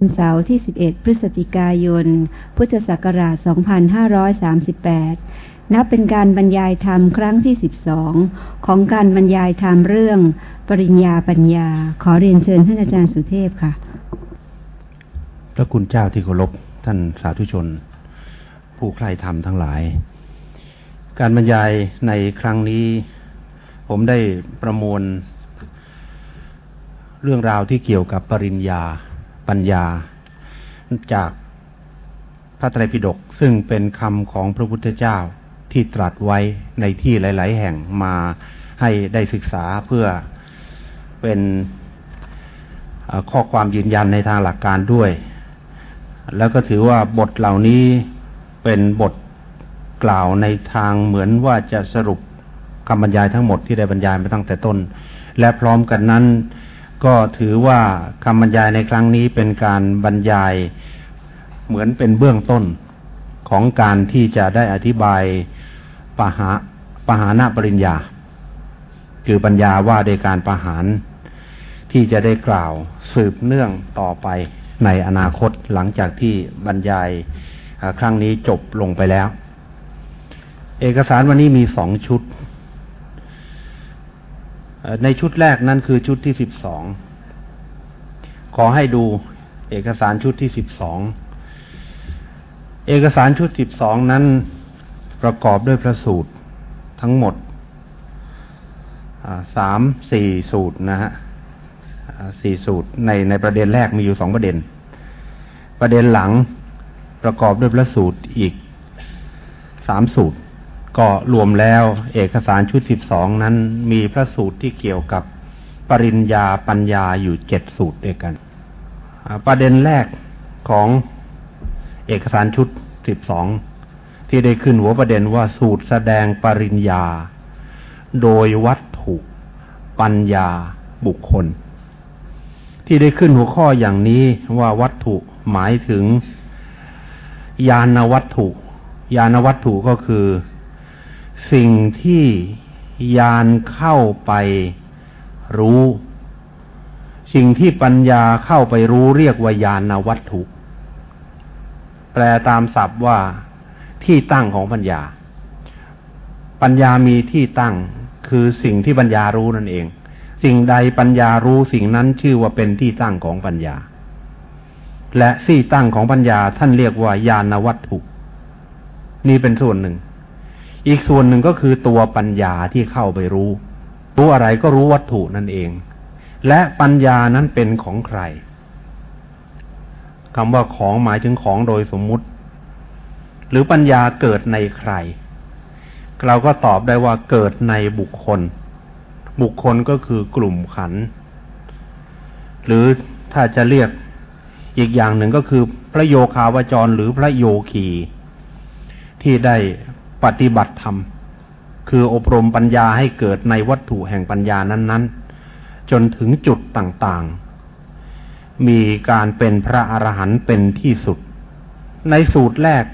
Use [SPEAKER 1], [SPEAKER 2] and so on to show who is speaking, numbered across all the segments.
[SPEAKER 1] วันเสาร์ที่ 11 พฤศจิกายน พุทธศักราช 2538 นับเป็นการบรรยายธรรมครั้งที่ 12 ของการบรรยายธรรมเรื่อง ปริญญาปัญญา ขอเรียนเชิญท่านอาจารย์สุเทพค่ะ
[SPEAKER 2] พระคุณเจ้าที่เคารพท่านสาธุชน ผู้ใคร่ธรรมทั้งหลาย การบรรยายในครั้งนี้ ผมได้ประมวล เรื่องราวที่เกี่ยวกับปริญญา ปัญญา จากพระไตรปิฎกซึ่งเป็นคำของพระพุทธเจ้าที่ตรัสไว้ในที่หลาย ๆ แห่งมาให้ได้ศึกษาเพื่อเป็นข้อความยืนยันในทางหลักการด้วย แล้วก็ถือว่าบทเหล่านี้เป็นบทกล่าวในทางเหมือนว่าจะสรุปคำบรรยายทั้งหมดที่ได้บรรยายมาตั้งแต่ต้น และพร้อมกันนั้น ก็ถือว่าคำบรรยายในครั้งนี้เป็นการบรรยายเหมือนเป็นเบื้องต้นของการที่จะได้อธิบายปหาปหานาปริญญา คือปัญญาว่าโดยการประหาร ที่จะได้กล่าวสืบเนื่องต่อไปในอนาคตหลังจากที่บรรยายครั้งนี้จบลงไปแล้ว เอกสารวันนี้มีสองชุด ในชุดแรกนั้นคือชุดที่สิบสอง ขอให้ดูเอกสารชุดที่สิบสอง เอกสารชุดสิบสองนั้นประกอบด้วยพระสูตรทั้งหมดสามสี่สูตรนะฮะสี่สูตรในในประเด็นแรกมีอยู่สองประเด็น ประเด็นหลังประกอบด้วยพระสูตรอีกสามสูตร ก็รวมแล้วเอกสารชุดสิบสองนั้นมีพระสูตรที่เกี่ยวกับปริญญาปัญญาอยู่เจ็ดสูตรด้วยกัน ประเด็นแรกของเอกสารชุดสิบสองที่ได้ขึ้นหัวประเด็นว่าสูตรแสดงปริญญา โดยวัตถุ ปัญญาบุคคล ที่ได้ขึ้นหัวข้ออย่างนี้ว่าวัตถุหมายถึง ยานวัตถุ ยานวัตถุก็คือ สิ่งที่ยานเข้าไปรู้ สิ่งที่ปัญญาเข้าไปรู้เรียกว่ายานวัตถุ แปลตามศัพท์ว่าที่ตั้งของปัญญา ปัญญามีที่ตั้งคือสิ่งที่ปัญญารู้นั่นเอง สิ่งใดปัญญารู้สิ่งนั้นชื่อว่าเป็นที่ตั้งของปัญญา และที่ตั้งของปัญญาท่านเรียกว่ายานวัตถุ นี่เป็นส่วนหนึ่ง อีกส่วนหนึ่งก็คือตัวปัญญาที่เข้าไปรู้ รู้อะไรก็รู้วัตถุนั่นเอง และปัญญานั้นเป็นของใครคำว่าของหมายถึงของโดยสมมุติ หรือปัญญาเกิดในใคร เราก็ตอบได้ว่าเกิดในบุคคล บุคคลก็คือกลุ่มขัน หรือถ้าจะเรียกอีกอย่างหนึ่งก็คือพระโยคาวจรหรือพระโยคี ที่ได้ ปฏิบัติธรรม คืออบรมปัญญาให้เกิดในวัตถุแห่งปัญญานั้น ๆ จนถึงจุดต่างๆ มีการเป็นพระอรหันต์เป็นที่สุด ในสูตรแรก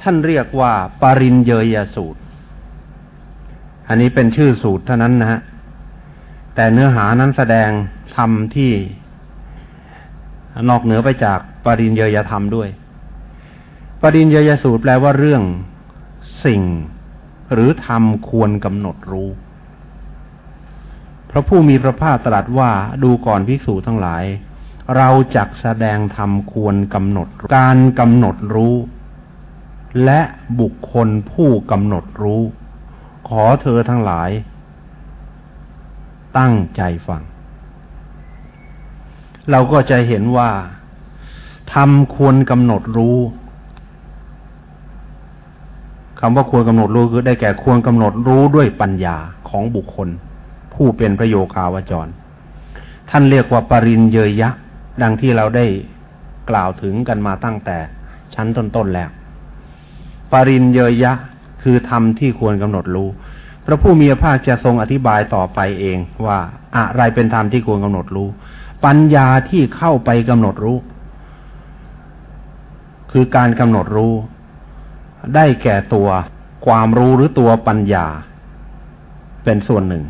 [SPEAKER 2] ท่านเรียกว่าปรินเยยสูตร อันนี้เป็นชื่อสูตรเท่านั้นนะฮะแต่เนื้อหานั้นแสดงธรรมที่นอกเหนือไปจากปรินเยยธรรมด้วย ปรินเยยสูตรแปลว่าเรื่อง สิ่ง หรือธรรมควรกำหนดรู้ พระผู้มีพระภาคตรัสว่าดูก่อนภิกษุทั้งหลาย เราจักแสดงธรรมควรกำหนด การกำหนดรู้ และบุคคลผู้กำหนดรู้ ขอเธอทั้งหลาย ตั้งใจฟัง เราก็จะเห็นว่าธรรมควรกำหนดรู้ คำว่าควรกำหนดรู้คือได้แก่ควรกำหนดรู้ด้วยปัญญาของบุคคล ผู้เป็นประโยคาวจร ท่านเรียกว่าปรินเยยยะดังที่เราได้กล่าวถึงกันมาตั้งแต่ชั้นต้นๆแล้ว ปรินเยยยะคือธรรมที่ควรกำหนดรู้ พระผู้มีพระภาคจะทรงอธิบายต่อไปเองว่าอะไรเป็นธรรมที่ควรกำหนดรู้ ปัญญาที่เข้าไปกำหนดรู้ คือการกำหนดรู้ ได้แก่ตัวความรู้หรือตัวปัญญา เป็นส่วนหนึ่ง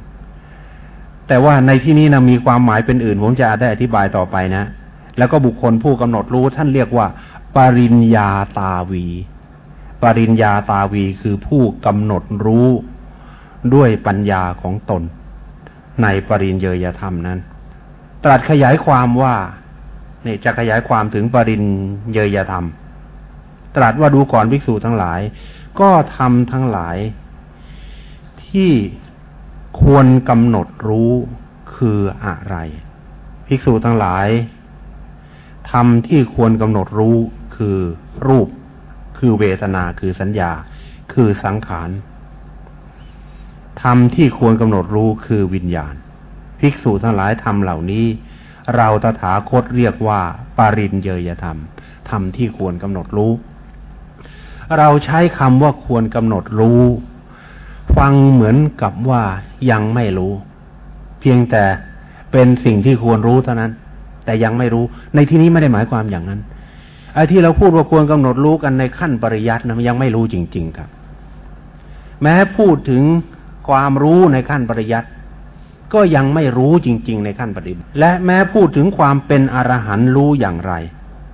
[SPEAKER 2] แต่ว่าในที่นี้นะมีความหมายเป็นอื่นผมจะได้อธิบายต่อไปนะ แล้วก็บุคคลผู้กำหนดรู้ท่านเรียกว่า ปริญญาตาวี ปริญญาตาวีคือผู้กำหนดรู้ด้วยปัญญาของตน ในปริญเยยธรรมนั้น ตรัสขยายความว่านี่จะขยายความถึงปริญเยยธรรม ตรัสว่าดูก่อนภิกษุทั้งหลาย ก็ทำทั้งหลาย ที่ควรกำหนดรู้คืออะไร ภิกษุทั้งหลายทำที่ควรกำหนดรู้คือรูป คือเวทนาคือสัญญา คือสังขารธรรมที่ควรกำหนดรู้คือวิญญาณ ภิกษุทั้งหลายธรรมเหล่านี้ เราตถาคตเรียกว่า ปริญเยยธรรมธรรมที่ควรกำหนดรู้ เราใช้คำว่าควรกำหนดรู้ ฟังเหมือนกับว่ายังไม่รู้ เพียงแต่เป็นสิ่งที่ควรรู้เท่านั้น แต่ยังไม่รู้ ในที่นี้ไม่ได้หมายความอย่างนั้นไอ้ที่เราพูดว่าควรกำหนดรู้กันในขั้นปริยัตินะยังไม่รู้จริง ๆ ครับ แม้พูดถึงความรู้ในขั้นปริยัติก็ยังไม่รู้จริง ๆ ในขั้นปฏิบัติ และแม้พูดถึงความเป็นอรหันต์รู้อย่างไร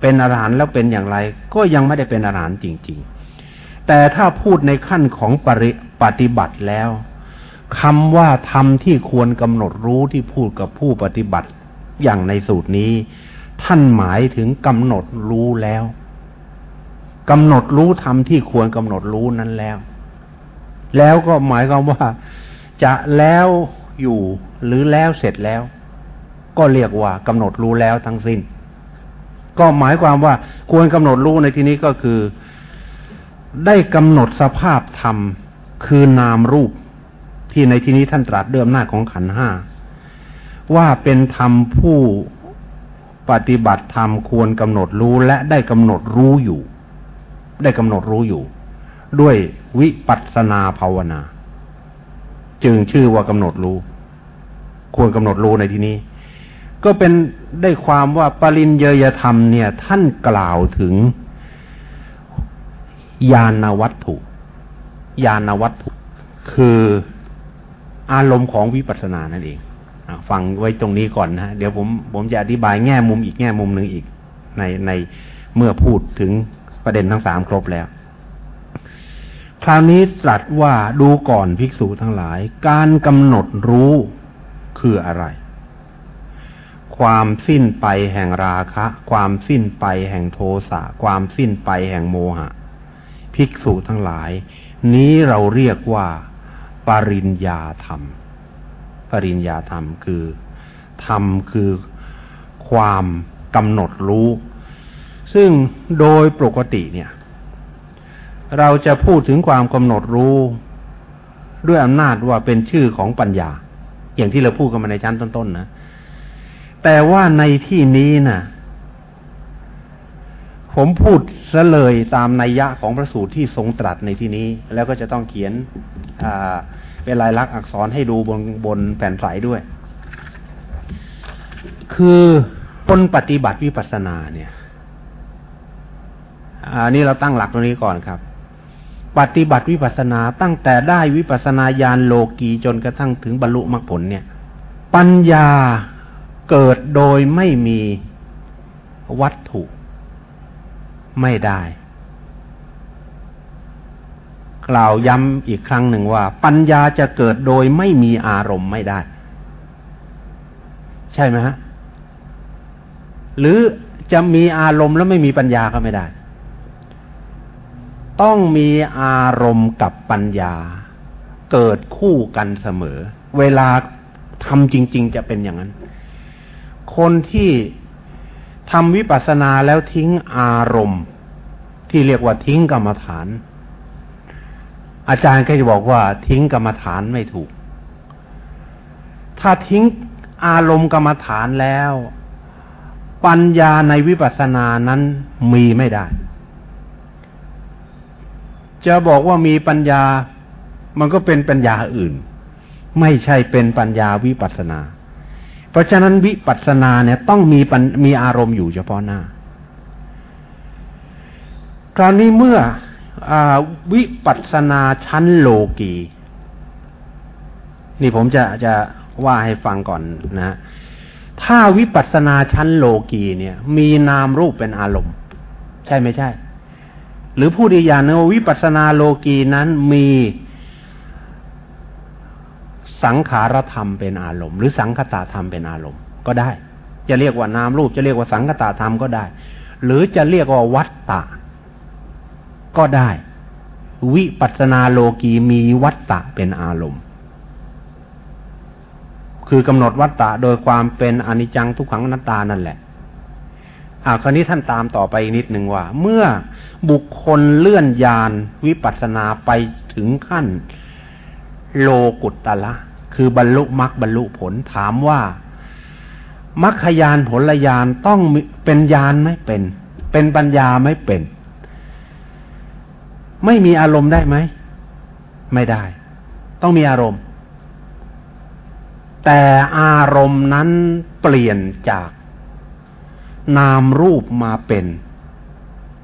[SPEAKER 2] เป็นอรหันต์แล้วเป็นอย่างไร ก็ยังไม่ได้เป็นอรหันต์จริง ๆ แต่ถ้าพูดในขั้นของปริปฏิบัติแล้วคำว่าธรรมที่ควรกำหนดรู้ที่พูดกับผู้ปฏิบัติอย่างในสูตรนี้ ท่านหมายถึงกำหนดรู้แล้วกำหนดรู้ธรรมที่ควรกำหนดรู้นั้นแล้ว แล้วก็หมายความว่า จะแล้วอยู่หรือแล้วเสร็จแล้ว ก็เรียกว่ากำหนดรู้แล้วทั้งสิ้น ก็หมายความว่าควรกำหนดรู้ในที่นี้ก็คือ ได้กำหนดสภาพธรรมคือนามรูป ที่ในที่นี้ท่านตรัสเดิมหน้าของขันห้าว่าเป็นธรรมผู้ปฏิบัติธรรมควรกำหนดรู้และได้กำหนดรู้อยู่ ได้กำหนดรู้อยู่ ด้วยวิปัสสนาภาวนา จึงชื่อว่ากำหนดรู้ ควรกำหนดรู้ในที่นี้ ก็เป็นได้ความว่าปริญเยยธรรมเนี่ย ท่านกล่าวถึง ญาณวัตถุญาณวัตถุ คืออารมณ์ของวิปัสสนานั่นเองฟังไว้ตรงนี้ก่อนนะเดี๋ยวผมผมจะอธิบายแง่มุมอีกแง่มุมหนึ่งอีก ในในเมื่อพูดถึงประเด็นทั้งสามครบแล้ว คราวนี้ตรัสว่าดูก่อนภิกษุทั้งหลาย การกำหนดรู้คืออะไร ความสิ้นไปแห่งราคะ ความสิ้นไปแห่งโทสะ ความสิ้นไปแห่งโมหะ ภิกษุทั้งหลาย นี้เราเรียกว่า ปริญญาธรรม ปริญญาธรรมคือ ธรรมคือความกำหนดรู้ ซึ่งโดยปกติเนี่ย เราจะพูดถึงความกำหนดรู้ ด้วยอำนาจว่าเป็นชื่อของปัญญา อย่างที่เราพูดกันมาในชั้นต้นๆนนะแต่ว่าในที่นี้นะ่ะ ผมพูดซะเลยตามนัยยะของพระสูตรที่ทรงตรัสในที่นี้ แล้วก็จะต้องเขียนเป็นลายลักษณ์อักษรให้ดูบนบนแผ่นใสด้วย คือคนปฏิบัติวิปัสสนาเนี่ยอันนี้เราตั้งหลักตรงนี้ก่อนครับ ปฏิบัติวิปัสนาตั้งแต่ได้วิปัสสนาญาณโลกีจนกระทั่งถึงบรรลุมรรคผลเนี่ย ปัญญาเกิดโดยไม่มีวัตถุ ไม่ได้ กล่าวย้ำอีกครั้งหนึ่งว่า ปัญญาจะเกิดโดยไม่มีอารมณ์ไม่ได้ ใช่ไหมฮะ หรือจะมีอารมณ์แล้วไม่มีปัญญาก็ไม่ได้ ต้องมีอารมณ์กับปัญญา เกิดคู่กันเสมอ เวลาทำจริง ๆ จะเป็นอย่างนั้น คนที่ ทำวิปัสสนาแล้วทิ้งอารมณ์ ที่เรียกว่าทิ้งกรรมฐาน อาจารย์ก็จะบอกว่าทิ้งกรรมฐานไม่ถูก ถ้าทิ้งอารมณ์กรรมฐานแล้ว ปัญญาในวิปัสสนานั้นมีไม่ได้ จะบอกว่ามีปัญญามันก็เป็นปัญญาอื่น ไม่ใช่เป็นปัญญาวิปัสนา ราะฉะนั้นวิปัสนาเนี่ยต้องมีมีอารมณ์อยู่เฉพาะหน้า คราวนี้เมื่ออวิปัสนาชั้นโลกีนี่ผมจะจะว่าให้ฟังก่อนนะ ถ้าวิปัสสนาชั้นโลกีเนี่ย มีนามรูปเป็นอารมณ์ ใช่ไม่ใช่ หรือพูดอีกอย่างนึงวิปัสสนาโลกีนั้นมี สังขารธรรมเป็นอารมณ์ หรือสังคตาธรรมเป็นอารมณ์ก็ได้ จะเรียกว่านามรูปจะเรียกว่าสังคตาธรรมก็ได้ หรือจะเรียกว่าวัตตะ ก็ได้ วิปัสนาโลกีมีวัตตะเป็นอารมณ์ คือกำหนดวัตตะโดยความเป็นอนิจจังทุกขังอนัตตานั่นแหละอ่าคราวนี้ท่านตามต่อไปอีกนิดหนึ่งว่า เมื่อบุคคลเลื่อนยานวิปัสสนาไปถึงขั้น โลกุตตะละ คือบรรลุมรรคบรรลุผลถามว่ามรรคยานผลยานต้องเป็นยานไม่เป็น เป็นปัญญาไม่เป็น ไม่มีอารมณ์ได้ไหม ไม่ได้ ต้องมีอารมณ์ แต่อารมณ์นั้นเปลี่ยนจาก นามรูปมาเป็น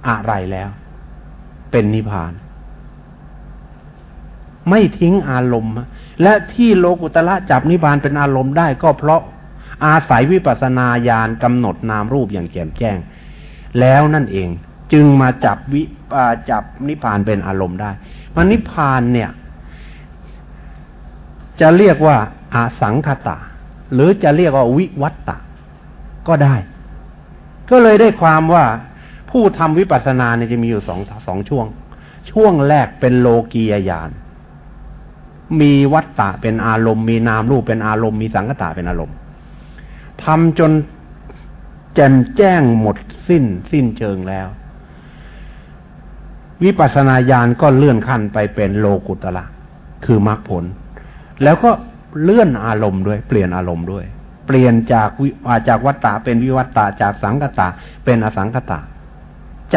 [SPEAKER 2] อะไรแล้ว เป็นนิพพาน ไม่ทิ้งอารมณ์ และที่โลกุตละจับนิพพานเป็นอารมณ์ได้ก็เพราะอาศัยวิปัสสนาญาณกำหนดนามรูปอย่างแจ่มแจ้ง แล้วนั่นเองจึงมาจับวิจับนิพพานเป็นอารมณ์ได้มันนิพพานเนี่ย จะเรียกว่าอาสังคตะ หรือจะเรียกว่าวิวัตตะ ก็ได้ ก็เลยได้ความว่าผู้ทำวิปัสสนาเนี่ยจะมีอยู่สองสองช่วง ช่วงแรกเป็นโลกียญาณ มีวัตตะเป็นอารมณ์ มีนามรูปเป็นอารมณ์ มีสังกตะเป็นอารมณ์ทำจนแจ่มแจ้งหมดสิ้น สิ้นเชิงแล้ว วิปัสสนาญาณก็เลื่อนขั้นไปเป็นโลกุตละคือมรรคผล แล้วก็เลื่อนอารมณ์ด้วย เปลี่ยนอารมณ์ด้วย เปลี่ยนจากวิจากวัตตะเป็นวิวัตตะจากสังกตะเป็นอสังกตะ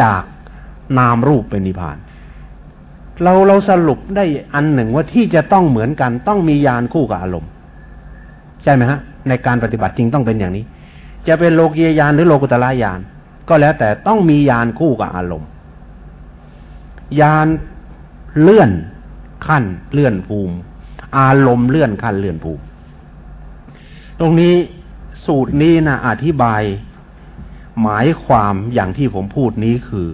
[SPEAKER 2] จากนามรูปเป็นนิพพาน เราเราสรุปได้อันหนึ่งว่าที่จะต้องเหมือนกัน ต้องมียานคู่กับอารมณ์ ใช่ไหมฮะ ในการปฏิบัติจริงต้องเป็นอย่างนี้ จะเป็นโลกียยานหรือโลกุตละยาน ก็แล้วแต่ต้องมียานคู่กับอารมณ์ยานเลื่อนขั้นเลื่อนภูมิ อารมณ์เลื่อนขั้นเลื่อนภูมิ ตรงนี้สูตรนี้นะอธิบาย หมายความอย่างที่ผมพูดนี้คือ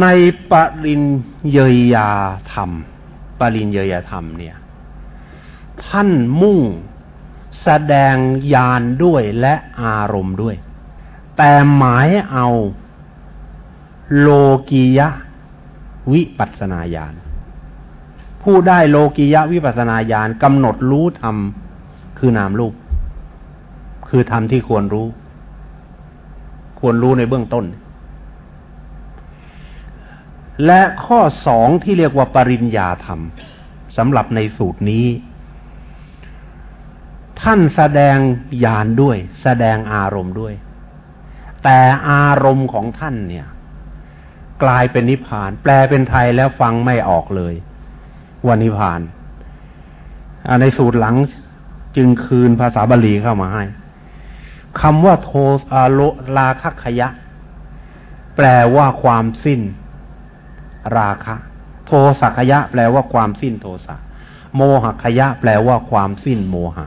[SPEAKER 2] ในปริญเยยาธรรม ปริญเยยธรรมเนี่ย ท่านมุ่งแสดงญาณด้วยและอารมณ์ด้วย แต่หมายเอาโลกียะวิปัสนาญาณผู้ได้โลกียะวิปัสนาญาณกำหนดรู้ธรรมคือนามรูป คือธรรมที่ควรรู้ ควรรู้ในเบื้องต้น และข้อสองที่เรียกว่าปริญญาธรรมสำหรับในสูตรนี้ ท่านแสดงญาณด้วย แสดงอารมณ์ด้วย แต่อารมณ์ของท่านเนี่ย กลายเป็นนิพพาน แปลเป็นไทยแล้วฟังไม่ออกเลยว่านิพพานในสูตรหลังจึงคืนภาษาบาลีเข้ามาให้คำว่าโทอาโลลาคัคยะ แปลว่าความสิ้น ราคะ โทสักยะแปลว่าความสิ้นโทสะโมหคยะแปลว่าความสิ้นโมหะ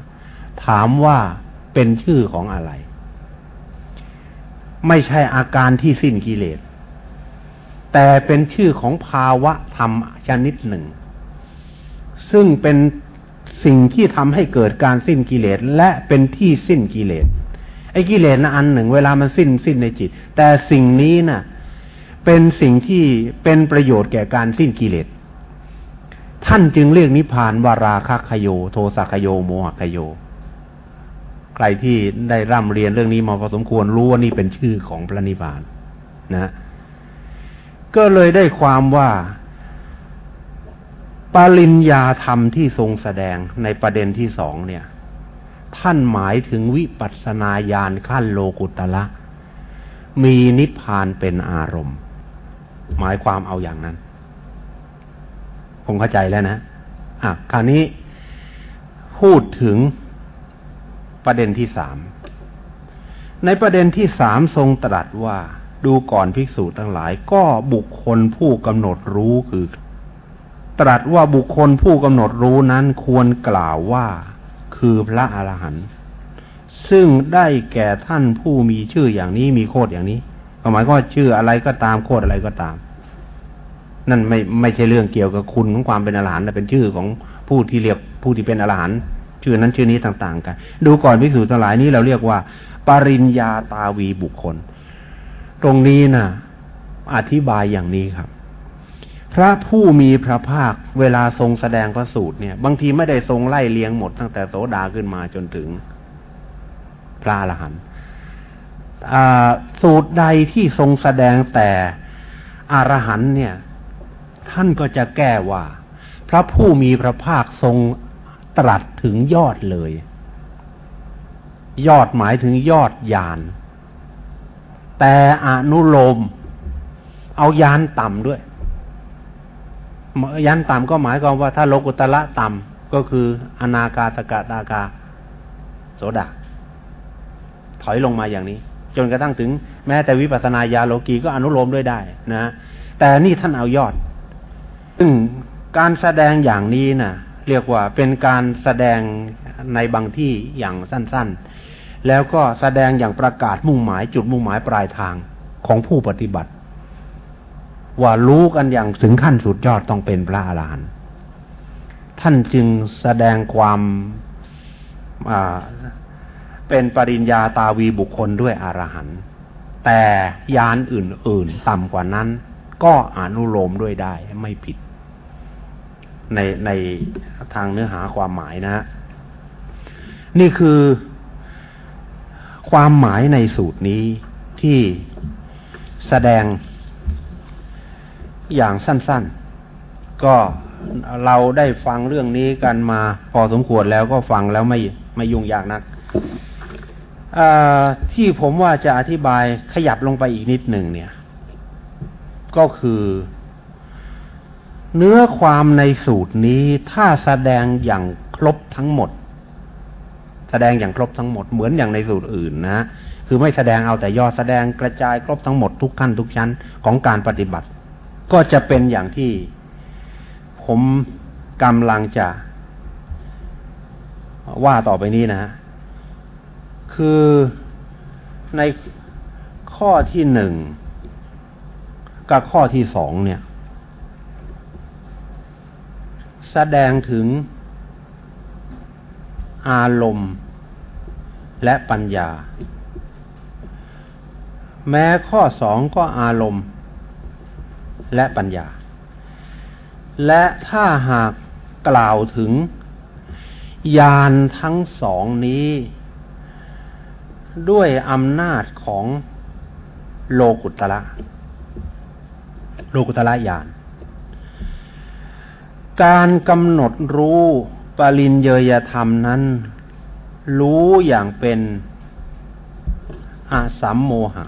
[SPEAKER 2] ถามว่าเป็นชื่อของอะไร ไม่ใช่อาการที่สิ้นกิเลส แต่เป็นชื่อของภาวะธรรมชนิดหนึ่ง ซึ่งเป็นสิ่งที่ทำให้เกิดการสิ้นกิเลสและเป็นที่สิ้นกิเลสไอ้กิเลสนะอันหนึ่ง เวลามันสิ้นสิ้นในจิต แต่สิ่งนี้นะ่ะ เป็นสิ่งที่เป็นประโยชน์แก่การสิ้นกิเลส ท่านจึงเรียกนิพพานวาราคคโย โทสักโย โมหคโย ใครที่ได้ร่ำเรียนเรื่องนี้มาพอสมควรรู้ว่านี่เป็นชื่อของพระนิพพานนะ ก็เลยได้ความว่าปริญญาธรรมที่ทรงแสดงในประเด็นที่สองเนี่ย ท่านหมายถึงวิปัสสนาญาณขั้นโลกุตละ มีนิพพานเป็นอารมณ์ หมายความเอาอย่างนั้น คงเข้าใจแล้วนะอะคราวนี้พูดถึงประเด็นที่สาม ในประเด็นที่สามทรงตรัสว่าดูก่อนภิกษุทั้งหลาย ก็บุคคลผู้กำหนดรู้คือ ตรัสว่าบุคคลผู้กำหนดรู้นั้นควรกล่าวว่าคือพระอรหันต์ซึ่งได้แก่ท่านผู้มีชื่ออย่างนี้มีโคดอย่างนี้ หมายก็ชื่ออะไรก็ตามโคดอะไรก็ตาม นั่นไม่ไม่ใช่เรื่องเกี่ยวกับคุณของความเป็นอรหันต์แต่เป็นชื่อของผู้ที่เรียกผู้ที่เป็นอรหันต์ชื่อนั้นชื่อนี้ต่าง ๆ กัน ดูก่อนพิสูจน์ทั้งหลายนี้เราเรียกว่า ปริญญาตาวีบุคคล ตรงนี้น่ะ อธิบายอย่างนี้ครับ พระผู้มีพระภาคเวลาทรงแสดงพระสูตรเนี่ย บางทีไม่ได้ทรงไล่เลียงหมดตั้งแต่โสดาขึ้นมาจนถึงพระอรหันต์ สูตรใดที่ทรงแสดงแต่อรหันเนี่ย ท่านก็จะแก้ว่า พระผู้มีพระภาคทรงตรัสถึงยอดเลย ยอดหมายถึงยอดยาน แต่อนุโลม เอายานต่ำด้วย ยานต่ำก็หมายความว่าถ้าโลกุตละต่ำก็คือ อนาคาตกาตากาโสดาถอยลงมาอย่างนี้ จนกระทั่งถึงแม้แต่วิปัสสนาญาโลกีก็อนุโลมด้วยได้นะแต่นี่ท่านเอายอด ซึ่งการแสดงอย่างนี้นะ่ะเรียกว่าเป็นการแสดงในบางที่อย่างสั้น ๆ แล้วก็แสดงอย่างประกาศมุ่งหมายจุดมุ่งหมายปลายทางของผู้ปฏิบัติ ว่ารู้กันอย่างถึงขั้นสุดยอดต้องเป็นพระอรหันต์ท่านจึงแสดงความ เป็นปริญญาตาวีบุคคลด้วยอรหันต์แต่ยานอื่น ๆ ต่ำกว่านั้น ก็อนุโลมด้วยได้ไม่ผิด ในในทางเนื้อหาความหมายนะ นี่คือความหมายในสูตรนี้ที่แสดงอย่างสั้น ๆ ก็เราได้ฟังเรื่องนี้กันมาพอสมควรแล้วก็ฟังแล้วไม่ไม่ยุ่งยากนัก ที่ผมว่าจะอธิบายขยับลงไปอีกนิดหนึ่งเนี่ย ก็คือ เนื้อความในสูตรนี้ถ้าแสดงอย่างครบทั้งหมด แสดงอย่างครบทั้งหมดเหมือนอย่างในสูตรอื่นนะคือไม่แสดงเอาแต่ยอดแสดงกระจายครบทั้งหมดทุกขั้นทุกชั้นของการปฏิบัติ ก็จะเป็นอย่างที่ผมกำลังจะว่าต่อไปนี้นะ คือในข้อที่หนึ่งกับข้อที่สองเนี่ย แสดงถึงอารมณ์และปัญญา แม้ข้อสองก็อารมณ์และปัญญา และถ้าหากกล่าวถึงยานทั้งสองนี้ ด้วยอำนาจของโลกุตระโลกุตระญาณการกำหนดรู้ปริญเยยธรรมนั้น รู้อย่างเป็นอาสัมโมหะ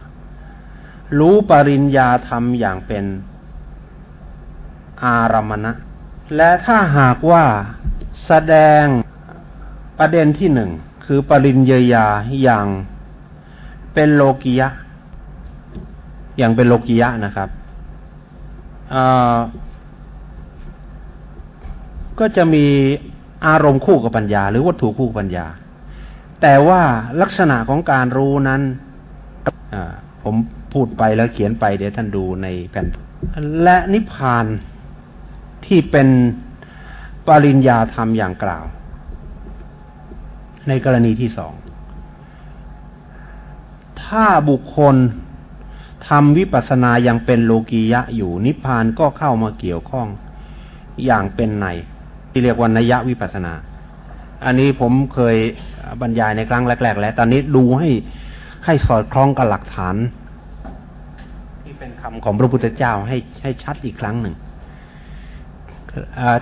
[SPEAKER 2] รู้ปริญญาธรรมอย่างเป็นอารมณะ และถ้าหากว่าแสดงประเด็นที่หนึ่งคือปริญเยยาอย่าง เป็นโลกิยะ อย่างเป็นโลกิยะนะครับก็จะมีอารมณ์คู่กับปัญญา หรือวัตถุคู่ปัญญา แต่ว่าลักษณะของการรู้นั้นผมพูดไปแล้วเขียนไปเดี๋ยวท่านดูในแผ่นและนิพพานที่เป็นปริญญาธรรมอย่างกล่าว ในกรณีที่สอง ถ้าบุคคลทำวิปัสสนายังเป็นโลกียะอยู่นิพพานก็เข้ามาเกี่ยวข้องอย่างเป็นในที่เรียกว่านัยวิปัสสนา อันนี้ผมเคยบรรยายในครั้งแรก ๆ แล้วตอนนี้ดูให้ให้สอดคล้องกับหลักฐาน ที่เป็นคำของพระพุทธเจ้าให้ให้ชัดอีกครั้งหนึ่ง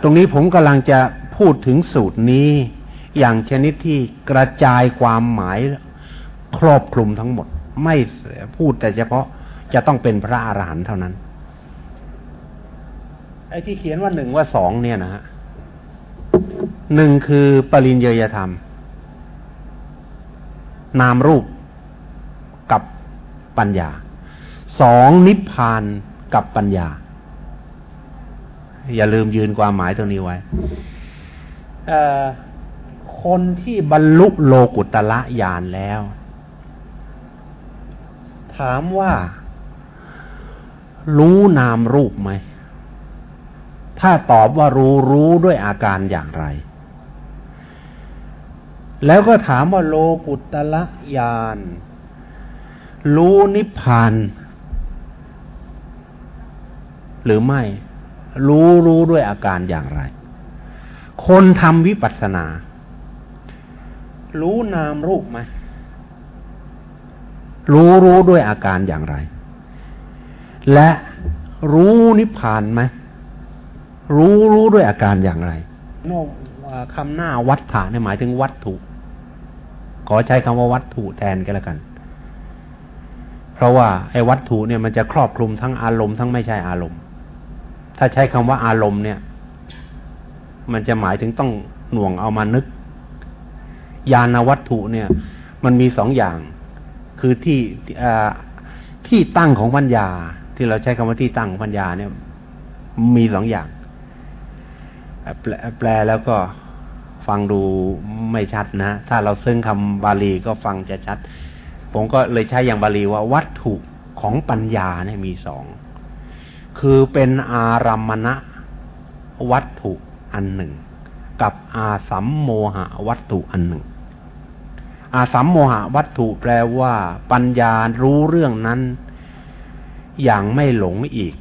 [SPEAKER 2] ตรงนี้ผมกำลังจะพูดถึงสูตรนี้อย่างชนิดที่กระจายความหมายครอบคลุมทั้งหมด ไม่พูดแต่เฉพาะจะต้องเป็นพระอรหันต์เท่านั้น ไอ้ที่เขียนว่าหนึ่งว่าสองเนี่ยนะฮะหนึ่งคือปริญเยยธรรม นามรูปกับปัญญาสองนิพพานกับปัญญา อย่าลืมยืนความหมายตรงนี้ไว้คนที่บรรลุโลกุตละญาณแล้ว ถามว่า รู้นามรูปไหม ถ้าตอบว่ารู้รู้ด้วยอาการอย่างไร แล้วก็ถามว่าโลกุตละญาณรู้นิพพานหรือไม่ รู้รู้ด้วยอาการอย่างไร คนทำวิปัสสนา รู้นามรูปไหม รู้รู้ด้วยอาการอย่างไร และรู้นิพพานไหมรู้รู้ด้วยอาการอย่างไรนอกคำหน้าวัฏฐะเนี่ยหมายถึงวัตถุ ขอใช้คำว่าวัตถุแทนกันแล้วกัน เพราะว่าไอ้วัตถุเนี่ยมันจะครอบคลุมทั้งอารมณ์ทั้งไม่ใช่อารมณ์ ถ้าใช้คำว่าอารมณ์เนี่ย มันจะหมายถึงต้องหน่วงเอามานึก ยานวัตถุเนี่ย มันมีสองอย่าง คือที่ที่ตั้งของปัญญา ที่เราใช้คำว่าที่ตั้งของปัญญาเนี่ยมีสองอย่าง แปลแปลแล้วก็ฟังดูไม่ชัดนะ ถ้าเราซึ่งคำบาลีก็ฟังจะชัด ผมก็เลยใช้อย่างบาลีว่าวัตถุของปัญญาเนี่ยมีสอง คือเป็นอารัมมณะวัตถุอันหนึ่ง กับอาสัมโมหะวัตถุอันหนึ่ง อาสัมโมหะวัตถุแปลว่า ปัญญารู้เรื่องนั้น อย่างไม่หลงอีก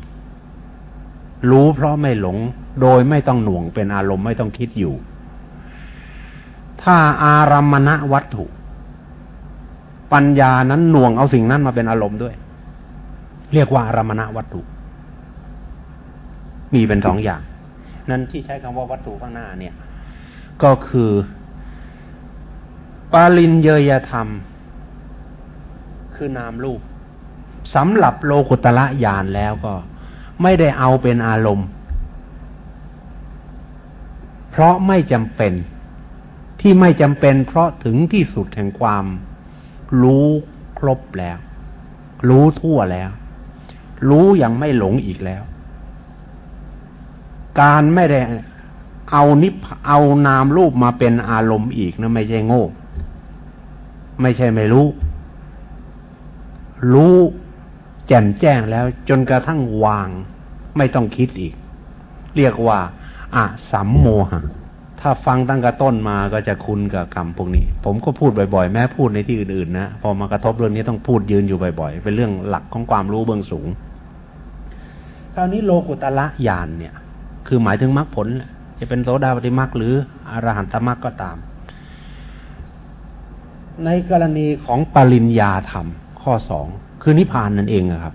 [SPEAKER 2] รู้เพราะไม่หลง โดยไม่ต้องหน่วงเป็นอารมณ์ไม่ต้องคิดอยู่ ถ้าอารมมณะวัตถุ ปัญญานั้นหน่วงเอาสิ่งนั้นมาเป็นอารมณ์ด้วย เรียกว่าอารมณะวัตถุ มีเป็นสองอย่าง นั้นที่ใช้คำว่าวัตถุข้างหน้าเนี่ย ก็คือ ปาลินเยยธรรม คือนามรูปสำหรับโลกุตละญาณแล้วก็ ไม่ได้เอาเป็นอารมณ์ เพราะไม่จำเป็นที่ไม่จำเป็นเพราะถึงที่สุดแห่งความ รู้ครบแล้ว รู้ทั่วแล้ว รู้ยังไม่หลงอีกแล้ว การไม่ได้เอานิพเอานามรูปมาเป็นอารมณ์อีกนะไม่ใช่โง่ ไม่ใช่ไม่รู้ รู้แจ่มแจ้งแล้ว จนกระทั่งวาง ไม่ต้องคิดอีก เรียกว่าอะสัมโมหะ ถ้าฟังตั้งกระต้นมาก็จะคุ้นกับคำพวกนี้ ผมก็พูดบ่อยๆ แม้พูดในที่อื่นๆนะพอมากระทบเรื่องนี้ต้องพูดยืนอยู่บ่อยๆ เป็นเรื่องหลักของความรู้เบื้องสูง คราวนี้โลกุตละญาณเนี่ย คือหมายถึงมรรคผลจะเป็นโสดาปฏิมรรคหรืออรหันตมรรคก็ตาม ในกรณีของปริญญาธรรม ข้อสองคือนิพพานนั่นเองครับ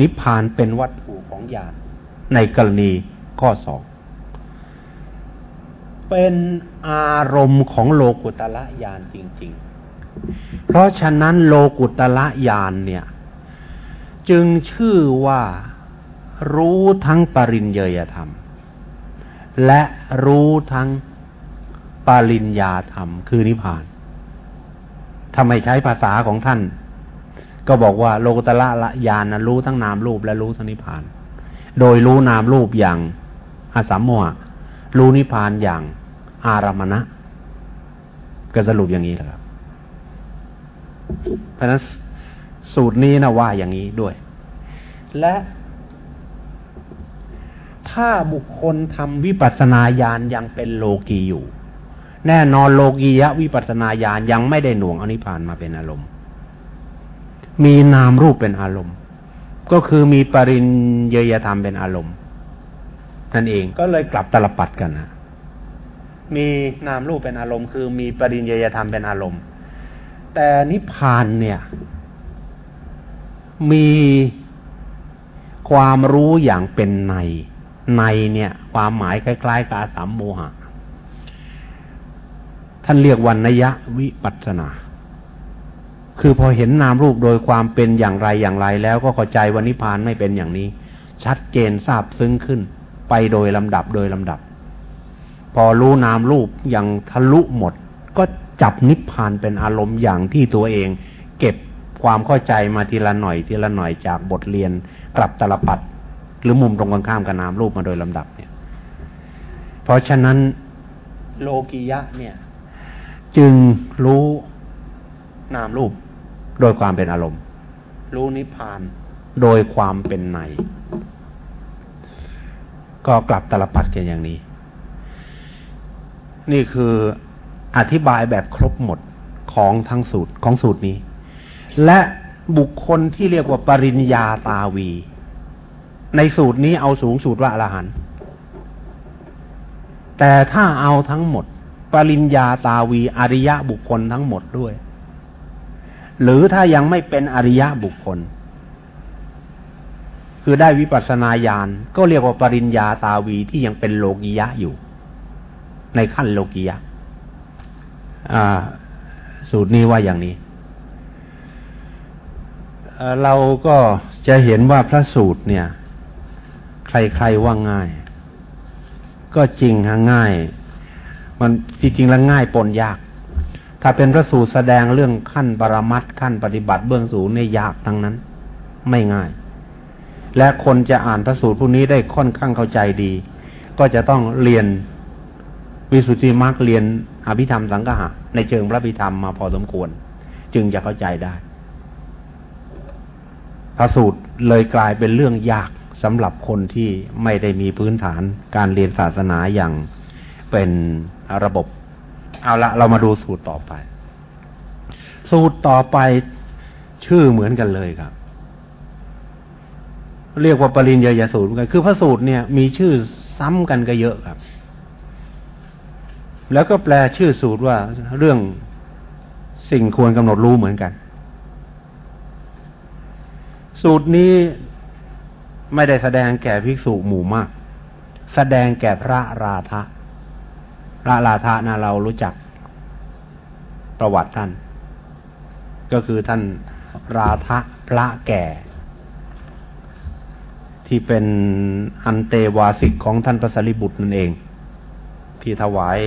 [SPEAKER 2] นิพพานเป็นวัตถุของญาณในกรณีข้อสองเป็นอารมณ์ของโลกุตละญาณจริง ๆ เพราะฉะนั้นโลกุตละญาณเนี่ย จึงชื่อว่ารู้ทั้งปริญเยยธรรม และรู้ทั้งปริญญาธรรมคือนิพพาน ทำไมใช้ภาษาของท่าน ก็บอกว่าโลกุตละละญาณนะรู้ทั้งนามรูปและรู้ทั้งนิพพาน โดยรู้นามรูปอย่างอาสัมโมหะรู้นิพพานอย่างอารามณะก็สรุปอย่างนี้แหละครับเพราะนั้นสูตรนี้นะว่าอย่างนี้ด้วย และถ้าบุคคลทำวิปัสสนาญาณยังเป็นโลกีอยู่ แน่นอนโลกียะวิปัสนาญาณยังไม่ได้หน่วงอนิพพานมาเป็นอารมณ์ มีนามรูปเป็นอารมณ์ ก็คือมีปริญเยยธรรมเป็นอารมณ์นั่นเองก็เลยกลับตลปัดกันนะมีนามรูปเป็นอารมณ์ คือมีปริญเยยธรรมเป็นอารมณ์ แต่นิพพานเนี่ย มีความรู้อย่างเป็นในในเนี่ย ความหมายคล้ายๆกับสามโมหะ ท่านเรียกวันนยะวิปัสนา คือพอเห็นนามรูปโดยความเป็นอย่างไรอย่างไรแล้วก็เข้าใจว่านิพพานไม่เป็นอย่างนี้ ชัดเจนทราบซึ้งขึ้น ไปโดยลำดับโดยลำดับ พอรู้นามรูปอย่างทะลุหมด ก็จับนิพพานเป็นอารมณ์อย่างที่ตัวเอง เก็บความเข้าใจมาทีละหน่อยทีละหน่อยจากบทเรียนกลับตลปัดหรือมุมตรงกันข้ามกับนามรูปมาโดยลำดับเนี่ย เพราะฉะนั้นโลกิยะเนี่ย จึงรู้นามรูป โดยความเป็นอารมณ์ รู้นิพพาน โดยความเป็นใน ก็กลับตลปัดกันอย่างนี้ นี่คืออธิบายแบบครบหมดของทั้งสูตรของสูตรนี้ และบุคคลที่เรียกว่าปริญญาตาวี ในสูตรนี้เอาสูงสูตรว่าอรหันต์แต่ถ้าเอาทั้งหมด ปริญญาตาวีอริยะบุคคลทั้งหมดด้วย หรือถ้ายังไม่เป็นอริยะบุคคล คือได้วิปัสสนาญาณก็เรียกว่าปริญญาตาวีที่ยังเป็นโลกิยะอยู่ ในขั้นโลกิยะสูตรนี้ว่าอย่างนี้เราก็จะเห็นว่าพระสูตรเนี่ย ใครๆว่าง่าย ก็จริงฮะง่าย มันจริงๆแล้วง่ายปนยาก ถ้าเป็นพระสูตรแสดงเรื่องขั้นปรมัตขั้นปฏิบัติเบื้องสูงเนี่ยยากทั้งนั้น ไม่ง่าย และคนจะอ่านพระสูตรพวกนี้ได้ค่อนข้างเข้าใจดี ก็จะต้องเรียนวิสุทธิมรรคเรียนอภิธรรมสังฆะในเชิงพระภิธรรมมาพอสมควร จึงจะเข้าใจได้ พระสูตรเลยกลายเป็นเรื่องยากสำหรับคนที่ไม่ได้มีพื้นฐานการเรียนศาสนาอย่างเป็น ระบบ เอาละเรามาดูสูตรต่อไป สูตรต่อไปชื่อเหมือนกันเลยครับ เรียกว่าปริญญาสูตรเหมือนกันคือพระสูตรเนี่ย มีชื่อซ้ำกันก็เยอะครับ แล้วก็แปลชื่อสูตรว่าเรื่องสิ่งควรกำหนดรู้เหมือนกัน สูตรนี้ไม่ได้แสดงแก่ภิกษุหมู่มาก แสดงแก่พระราธะ ระราธะนะเรารู้จักประวัติท่าน ก็คือท่านราธะพระแก่ ที่เป็นอันเตวาสิกของท่านพระสารีบุตรนั่นเอง ที่ถวาย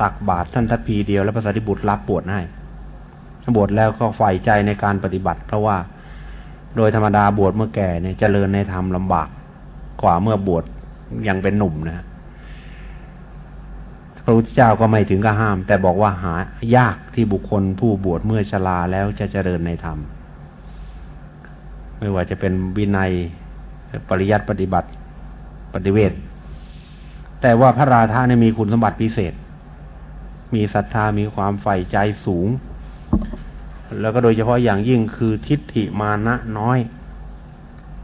[SPEAKER 2] ตักบาตรท่านทัพพีเดียวแล้วพระสารีบุตรรับบวชให้บวชแล้วก็ใฝ่ใจในการปฏิบัติ เพราะว่าโดยธรรมดาบวชเมื่อแก่เนี่ยจเจริญในธรรมลำบากกว่าเมื่อบวชยังเป็นหนุ่มนะ พระพุทธเจ้าก็ไม่ถึงกับห้าม แต่บอกว่าหายากที่บุคคลผู้บวชเมื่อชราแล้วจะเจริญในธรรม ไม่ว่าจะเป็นวินัยปริยัติปฏิบัติปฏิเวทแต่ว่าพระราธาเนี่ยมีคุณสมบัติพิเศษ มีศรัทธามีความใฝ่ใจสูง แล้วก็โดยเฉพาะอย่างยิ่งคือทิฏฐิมานะน้อย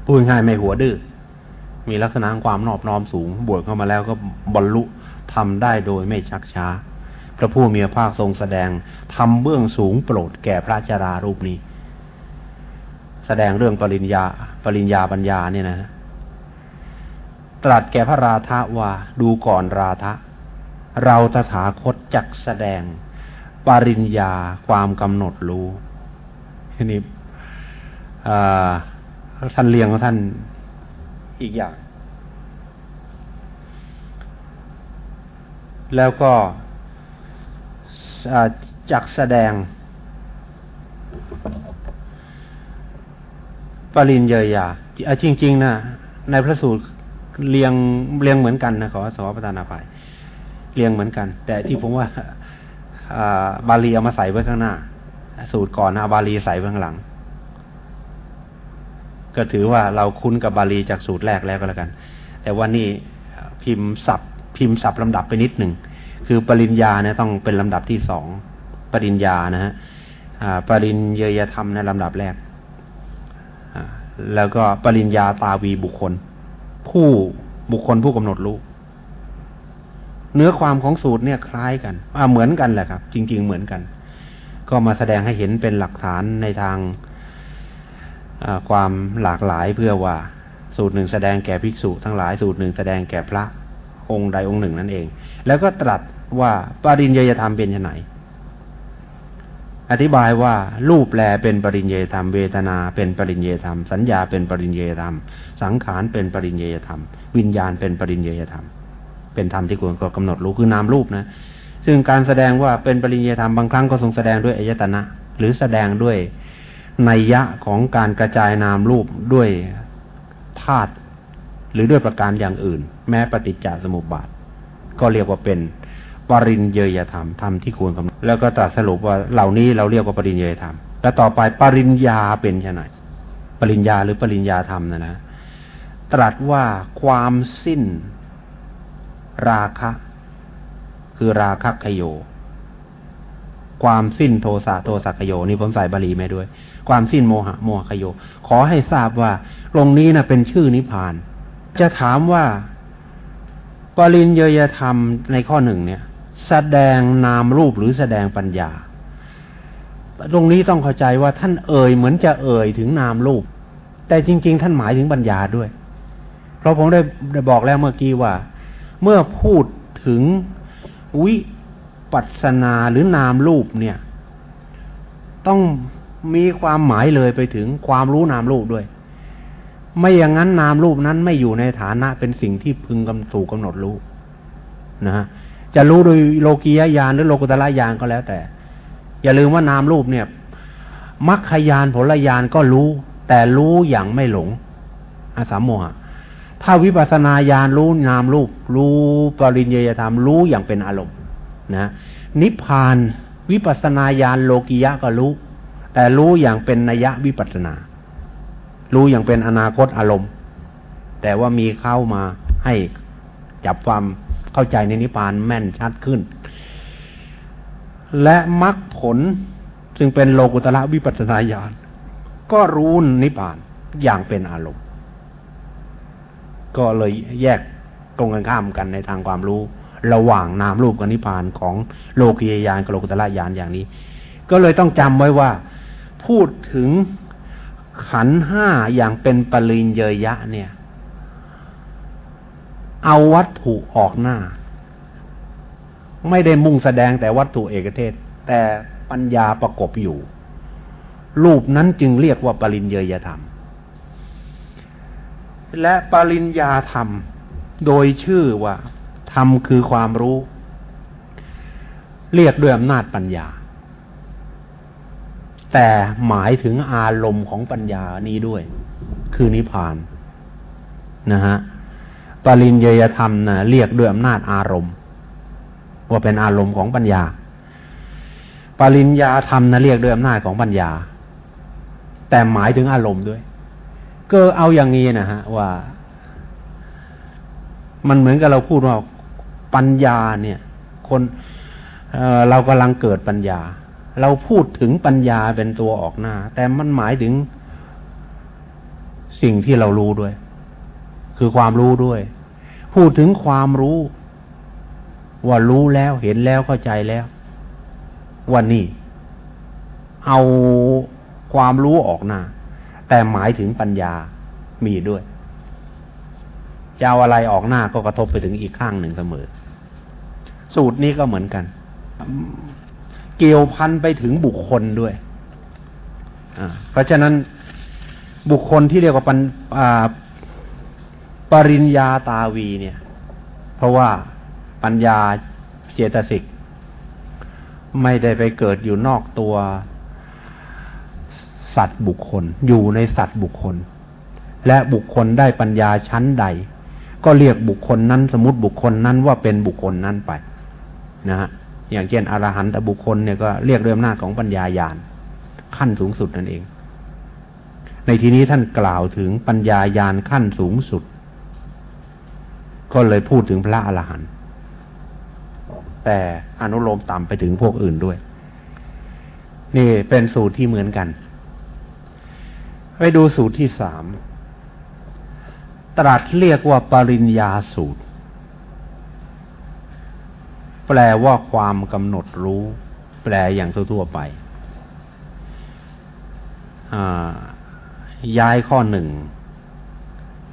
[SPEAKER 2] พูดง่ายไม่หัวดื้อมีลักษณะความนอบน้อมสูง บวชเข้ามาแล้วก็บรรลุ ทำได้โดยไม่ชักช้า พระผู้มีพระภาคทรงแสดงทำเบื้องสูงโปรดแก่พระจารารูปนี้ แสดงเรื่องปริญญาปริญญาปัญญาเนี่ยนะตรัสแก่พระราธะว่าดูก่อนราธะ เราตถาคตจักแสดง ปริญญาความกำหนดรู้ทีนี้ท่านเรียงของท่านอีกอย่าง แล้วก็จักแสดง ปริญญายาจริง ๆนะในพระสูตรเรียงเรียงเหมือนกันนะขอสอประธานาภัยเรียงเหมือนกัน แต่ที่ผมว่าบาลีเอามาใส่ไว้ข้างหน้า สูตรก่อนเอาบาลีใส่ไว้ข้างหลัง ก็ถือว่าเราคุ้นกับบาลีจากสูตรแรกแล้วก็แล้วกัน แต่ว่านี่พิมพ์สับ พิมพ์สับลำดับไปนิดหนึ่ง คือปริญญาเนี่ยต้องเป็นลำดับที่สองปริญญานะฮะปริญเยยธรรมในลำดับแรกแล้วก็ปริญญาตาวีบุคคล ผู้บุคคลผู้กำหนดรู้เนื้อความของสูตรเนี่ยคล้ายกันอ่าเหมือนกันแหละครับ จริง ๆ เหมือนกัน ก็มาแสดงให้เห็นเป็นหลักฐานในทางความหลากหลายเพื่อว่า สูตรหนึ่งแสดงแก่ภิกษุทั้งหลายสูตรหนึ่งแสดงแก่พระ องค์ใดองค์หนึ่งนั่นเอง แล้วก็ตรัสว่าปริญญาธรรมเป็นยังไงอธิบายว่ารูปแลเป็นปริญญาธรรมเวทนาเป็นปริญญาธรรม สัญญาเป็นปริญญาธรรม สังขารเป็นปริญญาธรรม วิญญาณเป็นปริญญาธรรม เป็นธรรมที่ควรกำหนดรู้คือนามรูปนะ ซึ่งการแสดงว่าเป็นปริญญาธรรมบางครั้งก็ทรงแสดงด้วยอายตนะ หรือแสดงด้วยนัยยะของการกระจายนามรูปด้วยธาตุ หรือด้วยประการอย่างอื่น แม้ปฏิจจสมุปบาท ก็เรียกว่าเป็นปริญเยยธรรมธรรมที่ควรกำหนดแล้วก็ตรัสสรุปว่าเหล่านี้เราเรียกว่าปริญเยยธรรมแล้วต่อไปปริญญาเป็นไงปริญญาหรือปริญญาธรรมนะนะตรัสว่าความสิ้นราคะ คือราคะขโย ความสิ้นโทสะโทสักขโย นี่ผมใส่บาลีไม่ด้วย ความสิ้นโมหะโมหะขโย ขอให้ทราบว่าตรงนี้นะเป็นชื่อนิพพาน จะถามว่าปริญญยธรรมในข้อหนึ่งเนี่ย แสดงนามรูปหรือแสดงปัญญา ตรงนี้ต้องเข้าใจว่าท่านเอ่ยเหมือนจะเอ่ยถึงนามรูป แต่จริง ๆ ท่านหมายถึงปัญญาด้วย เพราะผมได้ได้บอกแล้วเมื่อกี้ว่า เมื่อพูดถึงวิปัสนาหรือนามรูปเนี่ย ต้องมีความหมายเลยไปถึงความรู้นามรูปด้วย ไม่อย่างนั้นนามรูปนั้นไม่อยู่ในฐานะเป็นสิ่งที่พึงกำถูกกำหนดรู้นะฮะจะรู้โดยโลกียญาณหรือโลกุตละญาณก็แล้วแต่ อย่าลืมว่านามรูปเนี่ยมัคคยานผลญาณก็รู้ แต่รู้อย่างไม่หลงอาสามโมหะถ้าวิปัสนาญาณรู้นามรูป รู้ปริญญาธรรมรู้อย่างเป็นอารมณ์นะนิพพานวิปัสนาญาณโลกิยะก็รู้ แต่รู้อย่างเป็นนัยวิปัสนา รู้อย่างเป็นอนาคตอารมณ์ แต่ว่ามีเข้ามาให้จับความเข้าใจในนิพพานแม่นชัดขึ้น และมรรคผลซึ่งเป็นโลกุตระวิปัสสนาญาณก็รู้นิพพานอย่างเป็นอารมณ์ ก็เลยแยกตรงกันข้ามกันในทางความรู้ ระหว่างนามรูปกับนิพพานของโลกียญาณกับโลกุตระญาณอย่างนี้ ก็เลยต้องจำไว้ว่า พูดถึง ขันห้าอย่างเป็นปริญเยยะ เนี่ย เอาวัตถุออกหน้า ไม่ได้มุ่งแสดงแต่วัตถุเอกเทศ แต่ปัญญาประกบอยู่ รูปนั้นจึงเรียกว่าปริญเยยธรรม และปริญญาธรรม โดยชื่อว่าธรรมคือความรู้ เรียกด้วยอำนาจปัญญา แต่หมายถึงอารมณ์ของปัญญานี้ด้วย คือนิพพานนะฮะปริญญยธรรมนะเรียกด้วยอำนาจอารมณ์ ว่าเป็นอารมณ์ของปัญญา ปริญญาธรรมนะเรียกด้วยอำนาจของปัญญา แต่หมายถึงอารมณ์ด้วย ก็เอาอย่างนี้นะฮะว่า มันเหมือนกับเราพูดว่าปัญญาเนี่ย คนเเรากำลังเกิดปัญญา เราพูดถึงปัญญาเป็นตัวออกหน้า แต่มันหมายถึงสิ่งที่เรารู้ด้วย คือความรู้ด้วย พูดถึงความรู้ ว่ารู้แล้วเห็นแล้วเข้าใจแล้วว่านี่ เอาความรู้ออกหน้า แต่หมายถึงปัญญามีด้วยจะเอาอะไรออกหน้าก็กระทบไปถึงอีกข้างหนึ่งเสมอ สูตรนี้ก็เหมือนกัน เกี่ยวพันไปถึงบุคคลด้วยเพราะฉะนั้นบุคคลที่เรียกว่าปัญปริญญาตาวีเนี่ย เพราะว่าปัญญาเจตสิก ไม่ได้ไปเกิดอยู่นอกตัวสัตว์บุคคล อยู่ในสัตว์บุคคล และบุคคลได้ปัญญาชั้นใด ก็เรียกบุคคลนั้นสมมติบุคคลนั้นว่าเป็นบุคคลนั้นไปนะฮะ อย่างเช่นอรหันตบุคคลเนี่ยก็เรียกเรื่องหน้าของปัญญาญาณขั้นสูงสุดนั่นเอง ในที่นี้ท่านกล่าวถึงปัญญาญาณขั้นสูงสุด ก็เลยพูดถึงพระอรหันต์แต่อนุโลมต่ำไปถึงพวกอื่นด้วย นี่เป็นสูตรที่เหมือนกัน ไปดูสูตรที่สามตรัสเรียกว่าปริญญาสูตร แปลว่าความกำหนดรู้ แปลอย่างทั่วๆไปย้ายข้อหนึ่ง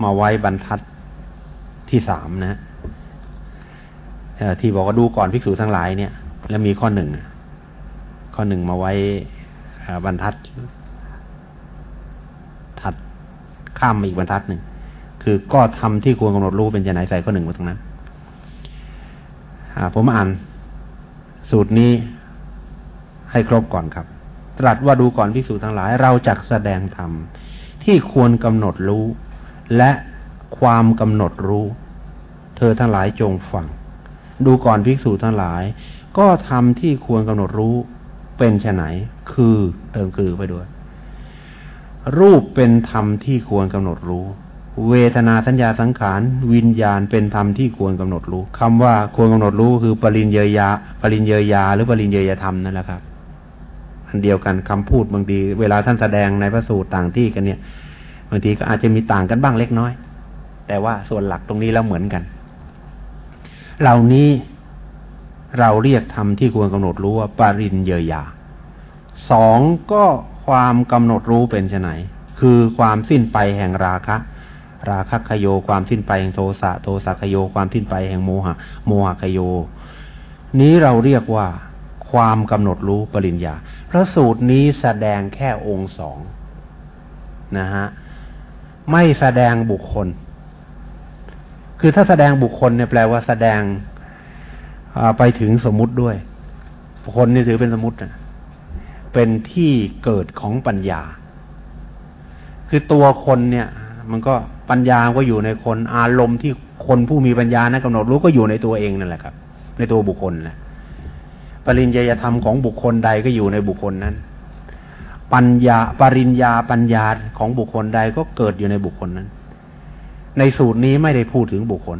[SPEAKER 2] มาไว้บรรทัดที่สามนะที่บอกว่าดูก่อนภิกษุทั้งหลายเนี่ย แล้วมีข้อหนึ่งข้อหนึ่งมาไว้บรรทัด ถัดข้ามมาอีกบรรทัดหนึ่งคือก็ทำที่ควรกำหนดรู้เป็นจะไหนใส่ข้อหนึ่งมาตรงนั้น ผมอ่าน สูตรนี้ให้ครบก่อนครับ ตรัสว่าดูก่อนพิสูจทั้งหลาย เราจักแสดงธรรมที่ควรกำหนดรู้ และความกำหนดรู้ เธอทั้งหลายจงฟัง ดูก่อนภิกษุทั้งหลาย ก็ทำที่ควรกำหนดรู้เป็นไฉนคือเติมคือไปด้วย รูปเป็นธรรมที่ควรกำหนดรู้ เวทนาสัญญาสังขารวิญญาณเป็นธรรมที่ควรกำหนดรู้คำว่าควรกำหนดรู้คือปริญเยยาปริญเยยา หรือปริญเยยธรรมนั่นแหละครับอันเดียวกันคำพูดบางทีเวลาท่านแสดงในพระสูตรต่างที่กันเนี่ยบางทีก็อาจจะมีต่างกันบ้างเล็กน้อย แต่ว่าส่วนหลักตรงนี้แล้วเหมือนกัน เหล่านี้เราเรียกธรรมที่ควรกำหนดรู้ว่าปริญเยยาสองก็ความกำหนดรู้เป็นไนคือความสิ้นไปแห่งราคะ ราคะคโยความสิ้นไปแห่งโทสะโทสะคโยความสิ้นไปแห่งโมหะ โมหะคโย นี้เราเรียกว่าความกำหนดรู้ปริญญา พระสูตรนี้แสดงแค่องค์สองนะฮะไม่แสดงบุคคล คือถ้าแสดงบุคคลเนี่ยแปลว่าแสดงไปถึงสมมุติด้วยคคลนี่ถือเป็นสมมตินะเป็นที่เกิดของปัญญา คือตัวคนเนี่ย มันก็ปัญญาก็อยู่ในคนอารมณ์ที่คนผู้มีปัญญานะกำหนดรู้ก็อยู่ในตัวเองนั่นแหละครับ ในตัวบุคคลแหละปริญญาธรรมของบุคคลใดก็อยู่ในบุคคลนั้น ปัญญาปริญญาปัญญาของบุคคลใดก็เกิดอยู่ในบุคคลนั้น ในสูตรนี้ไม่ได้พูดถึงบุคคล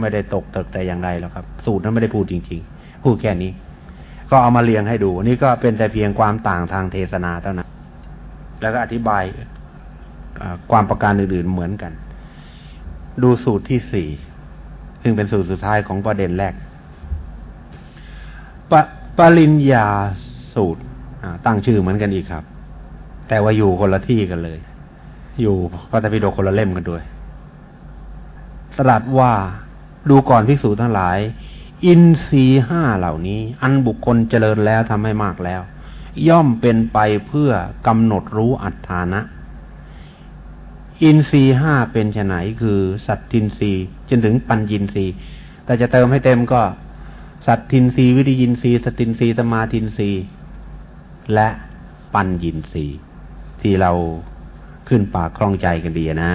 [SPEAKER 2] ไม่ได้ตกตกแต่อย่างไรหรอกครับ สูตรนั้นไม่ได้พูดจริง ๆ พูดแค่นี้ ก็เอามาเรียงให้ดู นี่ก็เป็นแต่เพียงความต่างทางเทศนาเท่านั้นแล้วก็อธิบาย ความประการอื่นๆเหมือนกัน ดูสูตรที่สี่ซึ่งเป็นสูตรสุดท้ายของประเด็นแรกปปริญญาสูตรตั้งชื่อเหมือนกันอีกครับ แต่ว่าอยู่คนละที่กันเลย อยู่พระธรรมปิฎกคนละเล่มกันด้วยตรัสว่าดูก่อนภิกษุทั้งหลาย อินทรีห้าเหล่านี้ อันบุคคลเจริญแล้วทำให้มากแล้ว ย่อมเป็นไปเพื่อกำหนดรู้อัตฐานะ อินทรีห้าเป็นไฉนคือสัตทินทรีจนถึงปัญญินรีแต่จะเติมให้เต็มก็ สัตทินทรีวิริยินทรีสตินทรีสมาทินรีและปัญญินรีที่เราขึ้นปากคล่องใจกันดีนะ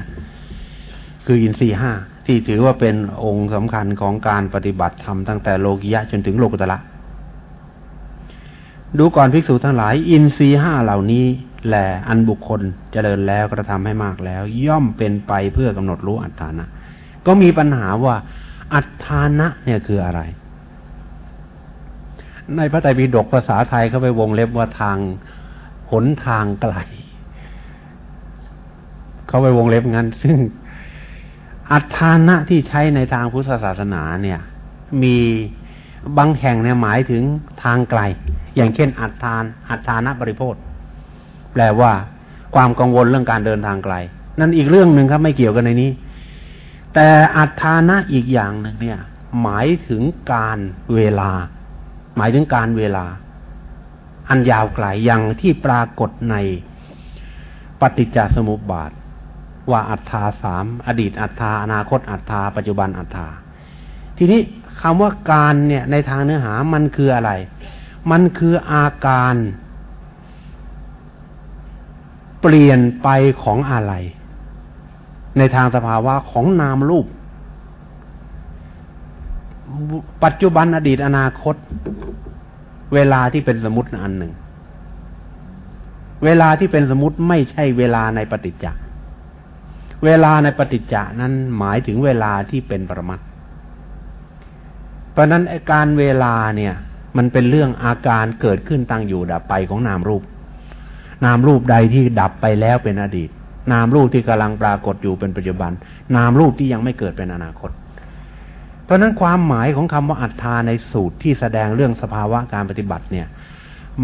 [SPEAKER 2] คืออินทรีห้าที่ถือว่าเป็นองค์สำคัญของการปฏิบัติธรรมตั้งแต่โลกิยะจนถึงโลกุตละ ดูก่อนภิกษุทั้งหลาย อินทรีห้าเหล่านี้ แลอันบุคคลเจริญแล้วกระทำให้มากแล้ว ย่อมเป็นไปเพื่อกำหนดรู้อัตฐานะ ก็มีปัญหาว่าอัตฐานะเนี่ยคืออะไร ในพระไตรปิฎกภาษาไทยเขาไปวงเล็บว่าทางหนทางไกลเขาไปวงเล็บงั้น ซึ่งอัฏฐานะที่ใช้ในทางพุทธศาสนาเนี่ย มีบางแห่งเนี่ยหมายถึงทางไกล อย่างเช่น อัฏฐาน อัฏฐานะบริโภค แปลว่า ความกังวลเรื่องการเดินทางไกล นั่นอีกเรื่องหนึ่งครับ ไม่เกี่ยวกันในนี้ แต่อัฏฐานะอีกอย่างหนึ่งเนี่ย หมายถึงการเวลา หมายถึงการเวลา อันยาวไกลอย่างที่ปรากฏในปฏิจจสมุปบาท ว่าอัตถาสามอดีตอัตถาอนาคตอัตถาปัจจุบันอัตถาทีนี้คำว่าการเนี่ยในทางเนื้อหามันคืออะไร มันคืออาการ ปลี่ยนไปของอะไร ในทางสภาวะของนามรูป ปัจจุบันอดีตอนาคต เวลาที่เป็นสมมติอันหนึ่ง เวลาที่เป็นสมมติไม่ใช่เวลาในปฏิจจ์เวลาในปฏิจจ์นั้นหมายถึงเวลาที่เป็นปรมัตเพราะนั้นการเวลาเนี่ย มันเป็นเรื่องอาการเกิดขึ้นตั้งอยู่ดับไปของนามรูป นามรูปใดที่ดับไปแล้วเป็นอดีต นามรูปที่กำลังปรากฏอยู่เป็นปัจจุบัน นามรูปที่ยังไม่เกิดเป็นอนาคต เพราะนั้นความหมายของคำว่าอัตตาในสูตรที่แสดงเรื่องสภาวะการปฏิบัติเนี่ย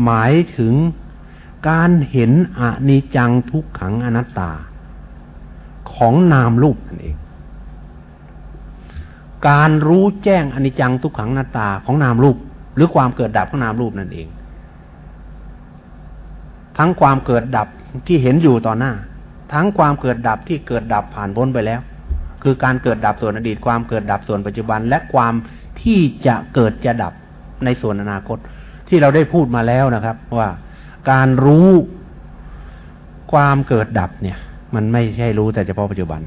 [SPEAKER 2] หมายถึงการเห็นอนิจจังทุกขังอนัตตา ของนามรูปนั่นเอง การรู้แจ้งอนิจจังทุกขังอนัตตาของนามรูป หรือความเกิดดับของนามรูปนั่นเอง ทั้งความเกิดดับที่เห็นอยู่ต่อหน้า ทั้งความเกิดดับที่เกิดดับผ่านพ้นไปแล้ว คือการเกิดดับส่วนอดีต ความเกิดดับส่วนปัจจุบัน และความที่จะเกิดจะดับในส่วนอนาคต ที่เราได้พูดมาแล้วนะครับ ว่าการรู้ความเกิดดับเนี่ย มันไม่ใช่รู้แต่เฉพาะปัจจุบัน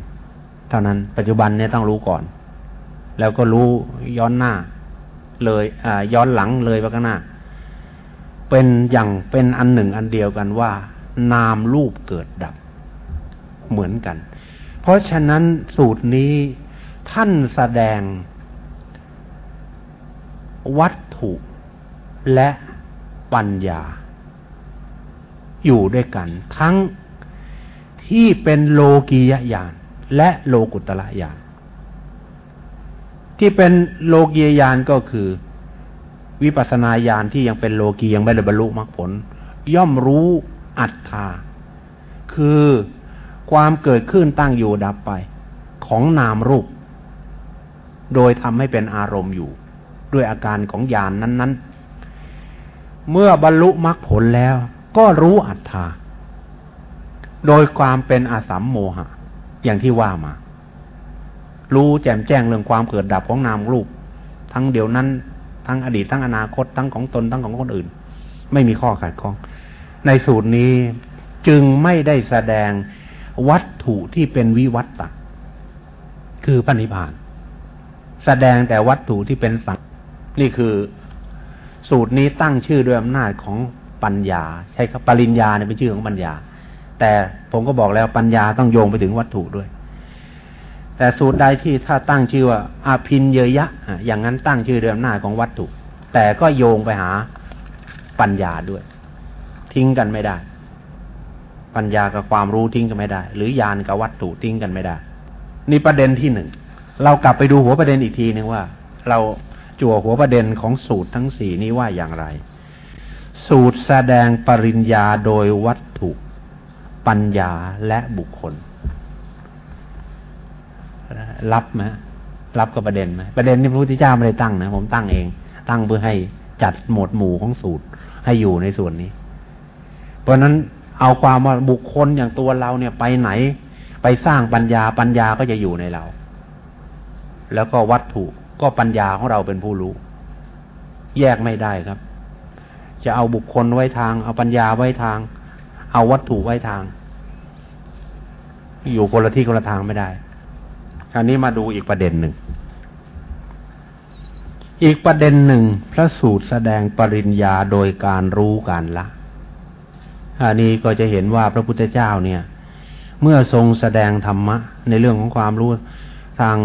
[SPEAKER 2] เท่านั้นปัจจุบันเนี่ยต้องรู้ก่อน แล้วก็รู้ย้อนหน้า เลยอ่าย้อนหลังเลยไปข้างหน้า เป็นอย่างเป็นอันหนึ่งอันเดียวกันว่า นามรูปเกิดดับเหมือนกัน เพราะฉะนั้นสูตรนี้ท่านแสดงวัตถุและปัญญา อยู่ด้วยกัน ทั้งที่เป็นโลกียญาณและโลกุตระญาณที่เป็นโลกียญาณก็คือ วิปัสนาญาณที่ยังเป็นโลกียังไม่ได้บรรลุมรรคผล ย่อมรู้อัตตาคือความเกิดขึ้นตั้งอยู่ดับไป ของนามรูป โดยทำให้เป็นอารมณ์อยู่ ด้วยอาการของญาณนนั้น ๆ เมื่อบรรลุมรรคผลแล้ว ก็รู้อัตตาโดยความเป็นอาสัมโมหะ อย่างที่ว่ามา รู้แจ่มแจ้งเรื่องความเกิดดับของนามรูป ทั้งเดี๋ยวนั้น ทั้งอดีตทั้งอนาคตทั้งของตนทั้งของคนอื่น ไม่มีข้อขัดข้อง ในสูตรนี้จึงไม่ได้แสดงวัตถุที่เป็นวิวัตตะคือปณิพาน แสดงแต่วัตถุที่เป็นสังนี่คือสูตรนี้ตั้งชื่อด้วยอำนาจของปัญญา ใช่ครับปริญญาเนี่ยเป็นชื่อของปัญญา แต่ผมก็บอกแล้วปัญญาต้องโยงไปถึงวัตถุด้วย แต่สูตรใดที่ถ้าตั้งชื่อว่าอาพินเยยะ อย่างนั้นตั้งชื่อเดิมหน้าของวัตถุ แต่ก็โยงไปหาปัญญาด้วย ทิ้งกันไม่ได้ ปัญญากับความรู้ทิ้งกันไม่ได้ หรือยานกับวัตถุทิ้งกันไม่ได้ นี่ประเด็นที่หนึ่งเรากลับไปดูหัวประเด็นอีกทีหนึ่งว่า เราจั่วหัวประเด็นของสูตรทั้งสี่นี้ว่าอย่างไร สูตรแสดงปริญญาโดยวัตถุ ปัญญาและบุคคล รับไหมรับกับประเด็นไหมประเด็นนี้พระพุทธเจ้าไม่ได้ตั้งนะผมตั้งเอง ตั้งเพื่อให้จัดหมวดหมู่ของสูตรให้อยู่ในส่วนนี้ เพราะนั้นเอาความว่าบุคคลอย่างตัวเราเนี่ยไปไหน ไปสร้างปัญญาปัญญาก็จะอยู่ในเรา แล้วก็วัตถุก็ปัญญาของเราเป็นผู้รู้ แยกไม่ได้ครับ จะเอาบุคคลไว้ทาง เอาปัญญาไว้ทาง เอาวัตถุไว้ทาง อยู่คนละที่คนละทางไม่ได้ คราวนี้มาดูอีกประเด็นหนึ่ง อีกประเด็นหนึ่ง พระสูตรแสดงปริญญาโดยการรู้การละ อันนี้ก็จะเห็นว่าพระพุทธเจ้าเนี่ย เมื่อทรงแสดงธรรมะ ในเรื่องของความรู้ทาง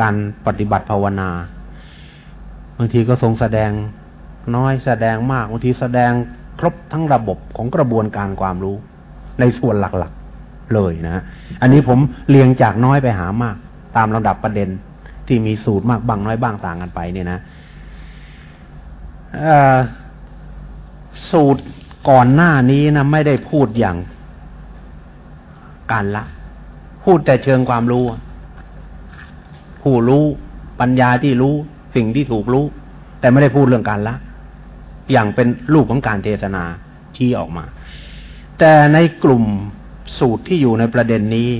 [SPEAKER 2] การปฏิบัติภาวนา บางทีก็ทรงแสดงน้อยแสดงมากบางทีแสดงครบทั้งระบบของกระบวนการความรู้ในส่วนหลักๆเลยนะ อันนี้ผมเรียงจากน้อยไปหามาก ตามลำดับประเด็นที่มีสูตรมากบ้างน้อยบ้างต่างกันไปเนี่ยนะสูตรก่อนหน้านี้นะไม่ได้พูดอย่างการละ พูดแต่เชิงความรู้ ผู้รู้ปัญญาที่รู้สิ่งที่ถูกรู้ แต่ไม่ได้พูดเรื่องการละ อย่างเป็นรูปของการเทศนาชี้ออกมา แต่ในกลุ่มสูตรที่อยู่ในประเด็นนี้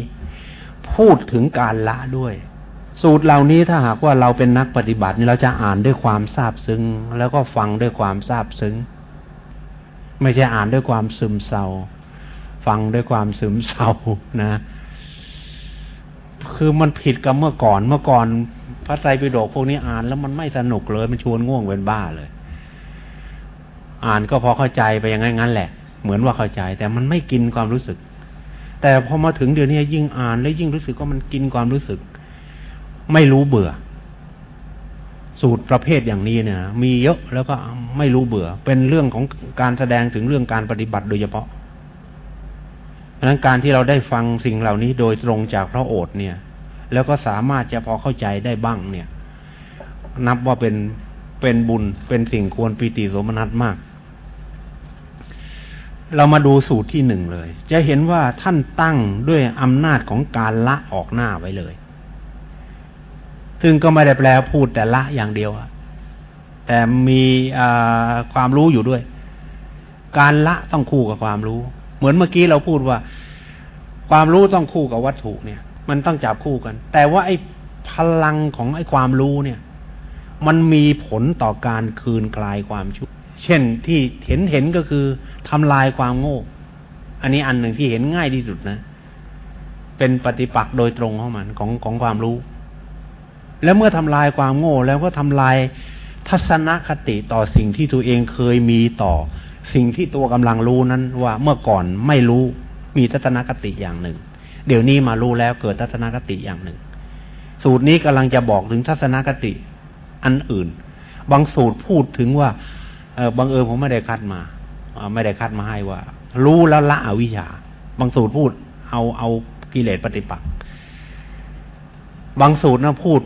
[SPEAKER 2] พูดถึงการละด้วย สูตรเหล่านี้ถ้าหากว่าเราเป็นนักปฏิบัตินี่เราจะอ่านด้วยความซาบซึ้ง แล้วก็ฟังด้วยความซาบซึ้ง ไม่ใช่อ่านด้วยความซึมเศร้า ฟังด้วยความซึมเศร้านะ คือมันผิดกับเมื่อก่อนเมื่อก่อนพระไตรปิฎกพวกนี้อ่านแล้วมันไม่สนุกเลย มันชวนง่วงเป็นบ้าเลย อ่านก็พอเข้าใจไปอย่างงั้นแหละ เหมือนว่าเข้าใจ แต่มันไม่กินความรู้สึก แต่พอมาถึงเดี๋ยวนี้ยิ่งอ่านแล้วยิ่งรู้สึกว่ามันกินความรู้สึก ไม่รู้เบื่อ สูตรประเภทอย่างนี้เนี่ย มีเยอะแล้วก็ไม่รู้เบื่อ เป็นเรื่องของการแสดงถึงเรื่องการปฏิบัติโดยเฉพาะดังนั้นการที่เราได้ฟังสิ่งเหล่านี้โดยตรงจากพระโอษฐ์เนี่ย แล้วก็สามารถจะพอเข้าใจได้บ้างเนี่ย นับว่าเป็นเป็นบุญเป็นสิ่งควรปีติสมนัตมาก เรามาดูสูตรที่หนึ่งเลย จะเห็นว่าท่านตั้งด้วยอำนาจของการละออกหน้าไว้เลย ซึ่งก็ไม่ได้แปลพูดแต่ละอย่างเดียวแต่มีความรู้อยู่ด้วย การละต้องคู่กับความรู้ เหมือนเมื่อกี้เราพูดว่า ความรู้ต้องคู่กับวัตถุเนี่ย มันต้องจับคู่กัน แต่ว่าไอ้พลังของไอ้ความรู้เนี่ย มันมีผลต่อการคืนคลายความชั่ว เช่นที่เห็นเห็นก็คือ ทำลายความโง่ อันนี้อันหนึ่งที่เห็นง่ายที่สุดนะ เป็นปฏิปักษ์โดยตรงของมันของของความรู้ แล้วเมื่อทำลายความโง่ แล้วก็ทำลายทัศนคติต่อสิ่งที่ตัวเองเคยมีต่อสิ่งที่ตัวกำลังรู้นั้นว่าเมื่อก่อนไม่รู้มีทัศนคติอย่างหนึ่ง เดี๋ยวนี้มารู้แล้วเกิดทัศนคติอย่างหนึ่ง สูตรนี้กำลังจะบอกถึงทัศนคติอันอื่น บางสูตรพูดถึงว่าเออบางเอิญผมไม่ได้คัดมา ไม่ได้คัดมาให้ว่า รู้แล้วละอวิชชา บางสูตรพูด เอาเอากิเลสปฏิปักษ์บางสูตรนะพูด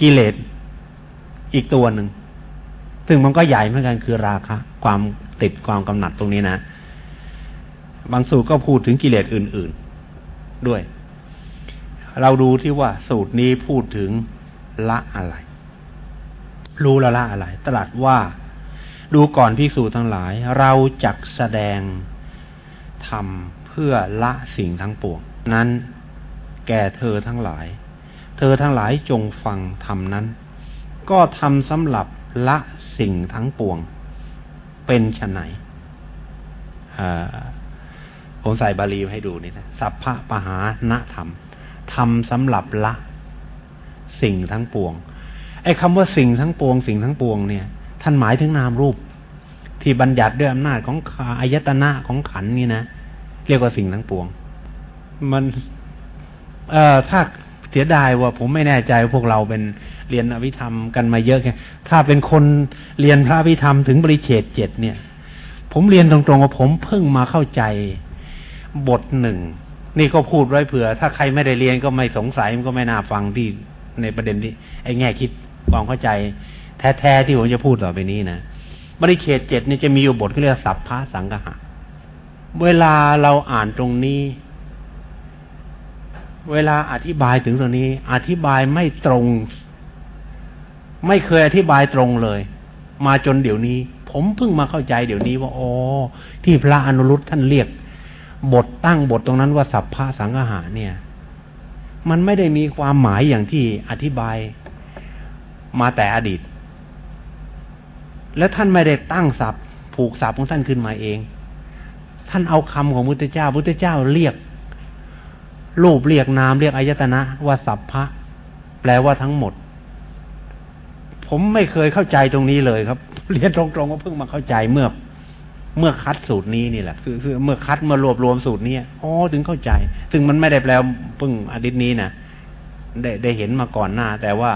[SPEAKER 2] กิเลสอีกตัวหนึ่ง ซึ่งมันก็ใหญ่เหมือนกันคือราคะ ความติดความกำหนัดตรงนี้นะ บางสูตรก็พูดถึงกิเลสอื่น ๆ ด้วย เราดูที่ว่าสูตรนี้พูดถึงละอะไร รู้ละละอะไร ตรัสว่า ดูก่อนพิสูจทั้งหลาย เราจักแสดงทำเพื่อละสิ่งทั้งปวงนั้นแก่เธอทั้งหลาย เธอทั้งหลายจงฟังทำนั้น ก็ทำสำหรับละสิ่งทั้งปวง เป็นชนไหนผมใส่บาลีให้ดูนี่นะสัพพะปะหาณธรรมทำสำหรับละสิ่งทั้งปวงไอ้คำว่าสิ่งทั้งปวง สิ่งทั้งปวงเนี่ย ท่านหมายถึงนามรูป ที่บัญญัติด้วยอำนาจของอายตนะของขันนี่นะเรียกว่าสิ่งทั้งปวง มัน เอ่อถ้าเสียดายว่าผมไม่แน่ใจพวกเราเป็นเรียนอภิธรรมกันมาเยอะแค่ถ้าเป็นคนเรียนพระอภิธรรมถึงบริเฉดเจ็ดเนี่ย ผมเรียนตรงๆว่าผมเพิ่งมาเข้าใจบทหนึ่งนี่ก็พูดไว้เผื่อ ถ้าใครไม่ได้เรียนก็ไม่สงสัยมันก็ไม่น่าฟังที่ในประเด็นที่ไอ้แง่คิดความเข้าใจ แท้ๆที่ผมจะพูดต่อไปนี้นะ บริเขตเจ็ดนี่จะมีอยู่บทที่เรียกสัพพะสังหะ เวลาเราอ่านตรงนี้ เวลาอธิบายถึงตรงนี้ อธิบายไม่ตรง ไม่เคยอธิบายตรงเลย มาจนเดี๋ยวนี้ ผมเพิ่งมาเข้าใจเดี๋ยวนี้ว่าอ๋อที่พระอนุรุตท่านเรียก บทตั้งบทตรงนั้นว่าสัพพะสังหะเนี่ย มันไม่ได้มีความหมายอย่างที่อธิบายมาแต่อดีต และท่านไม่ได้ตั้งศัพท์ ผูกศัพท์ของท่านขึ้นมาเอง ท่านเอาคำของพุทธเจ้าพุทธเจ้าเรียก รูปเรียกนามเรียกอายตนะ ว่าสัพพะแปลว่าทั้งหมด ผมไม่เคยเข้าใจตรงนี้เลยครับ เรียนตรงๆก็เพิ่งมาเข้าใจเมื่อ เมื่อคัดสูตรนี้นี่แหละคือคือเมื่อคัดมารวบรวมสูตรนี้อ๋อถึงเข้าใจซึ่งมันไม่ได้แปลเพิ่งอาทิตย์นี้นะได้ได้เห็นมาก่อนหน้า แต่ว่า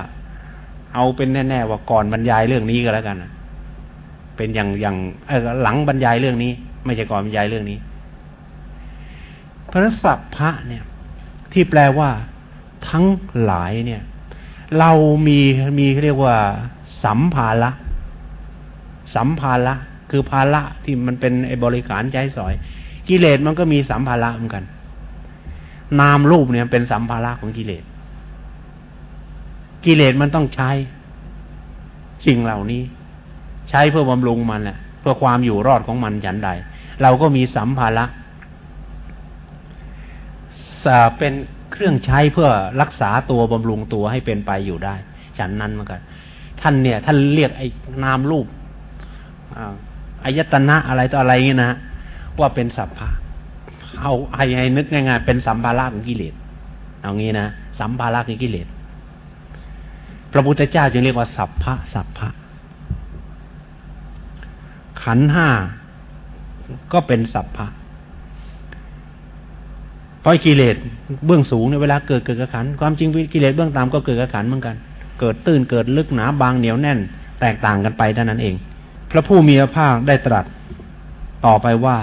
[SPEAKER 2] เอาเป็นแน่ ๆ ว่าก่อนบรรยายเรื่องนี้ก็แล้วกันนะ เป็นอย่างอย่างหลังบรรยายเรื่องนี้ ไม่ใช่ก่อนบรรยายเรื่องนี้พระสัพพะเนี่ย ที่แปลว่าทั้งหลายเนี่ย เรามีมีเรียกว่า สัมภาระสัมภาระคือภาระที่มันเป็นไอ้บริการใจสอย กิเลสมันก็มีสัมภาระเหมือนกัน นามรูปเนี่ยเป็นสัมภาระของกิเลส กิเลสมันต้องใช้สิ่งเหล่านี้ ใช้เพื่อบำรุงมันแหละเพื่อความอยู่รอดของมันฉันใด เราก็มีสัมภาระเป็นเครื่องใช้เพื่อรักษาตัวบำรุงตัวให้เป็นไปอยู่ได้ ฉันนั้นเหมือนกัน ท่านเนี่ย ท่านเรียกไอ้นามรูปอายตนะอะไรต่ออะไรเงี้นะว่าเป็นสัพพะเอาให้ให้นึกง่ายๆเป็นสัมภาระของกิเลสเอางี้นะสัมภาระของกิเลสพระพุทธเจ้าจึงเรียกว่าสัพพะสัพพะ ขันห้าก็เป็นสัพพะเพราะกิเลสเบื้องสูงในเวลาเกิดเกิดกับขันความจริงกิเลสเบื้องต่ำก็เกิดกับขันเหมือนกัน เกิดตื้นเกิดลึกหนาบางเหนียวแน่น แตกต่างกันไปเท่านั้นเอง พระผู้มีพระภาคได้ตรัสต่อไปว่า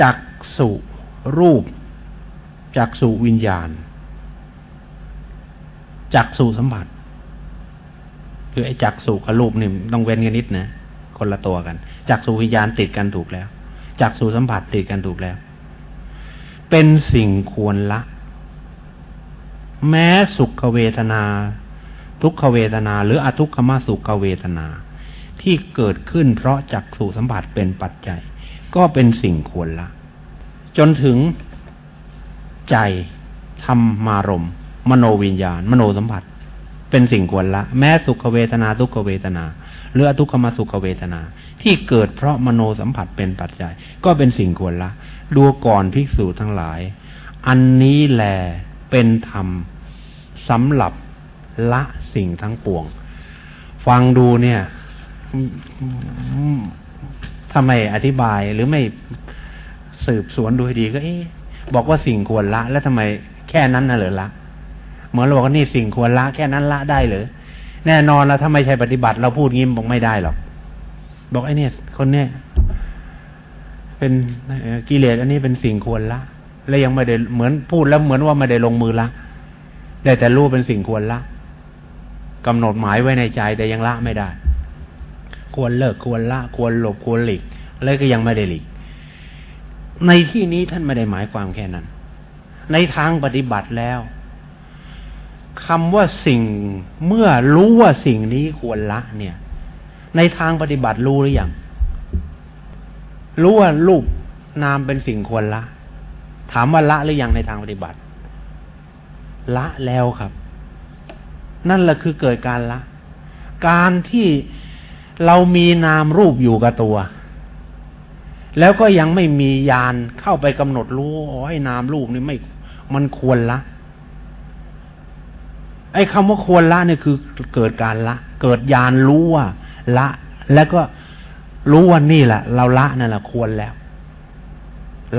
[SPEAKER 2] จักสุรูปจักสุวิญญาณจักสุสัมผัส คือไอ้จักสุกับรูปนี่ต้องเว้นกันนิดนะคนละตัวกันจักสุวิญญาณติดกันถูกแล้วจักสุสัมผัสติดกันถูกแล้ว เป็นสิ่งควรละ แม้สุขเวทนา ทุกขเวทนา หรืออทุกขมสุขเวทนา ที่เกิดขึ้นเพราะจักสุสัมผัสเป็นปัจจัย ก็เป็นสิ่งควรละ จนถึงใจธรรมารม มโนวิญญาณ มโนสัมผัส เป็นสิ่งควรละ แม้สุขเวทนาทุกขเวทนาหรืออทุกขมสุขเวทนา ที่เกิดเพราะมโนสัมผัสเป็นปัจจัย ก็เป็นสิ่งควรละ ดูก่อนภิกษุทั้งหลาย อันนี้แหลเป็นธรรมสำหรับละสิ่งทั้งปวง ฟังดูเนี่ยทำไมอธิบายหรือไม่สืบสวนดูให้ดีก็เอ๊บอกว่าสิ่งควรละ แล้วทำไมแค่นั้นน่ะเหรอละ เหมือนเราบอกว่านี่สิ่งควรละแค่นั้นละได้หรือแน่นอนแล้วถ้าไม่ใช่ปฏิบัติเราพูดงี้บอกไม่ได้หรอกบอกไอ้นี่คนเนี้ยเป็นกิเลสอันนี้เป็นสิ่งควรละ และยังไม่ได้เหมือนพูดแล้วเหมือนว่าไม่ได้ลงมือละได้แต่รู้เป็นสิ่งควรละกำหนดหมายไว้ในใจแต่ยังละไม่ได้ ควรเลิกควรละ ควรหลบควรหลีกแล้วก็ยังไม่ได้หลีก ในที่นี้ท่านไม่ได้หมายความแค่นั้น ในทางปฏิบัติแล้ว คำว่าสิ่งเมื่อรู้ว่าสิ่งนี้ควรละ เนี่ย ในทางปฏิบัติรู้หรือยังรู้ว่ารูปนามเป็นสิ่งควรละ ถามว่าละหรือยังในทางปฏิบัติ ละแล้วครับ นั่นแหละคือเกิดการละ การที่เรามีนามรูปอยู่กับตัว แล้วก็ยังไม่มียานเข้าไปกำหนดรู้อ๋อไอ้นามรูปนี่ไม่ มันควรละ ไอ้คำว่าควรละเนี่ยคือเกิดการละ เกิดยานรู้ว่าละ แล้วก็รู้ว่านี่แหละ เราละนั่นแหละควรแล้ว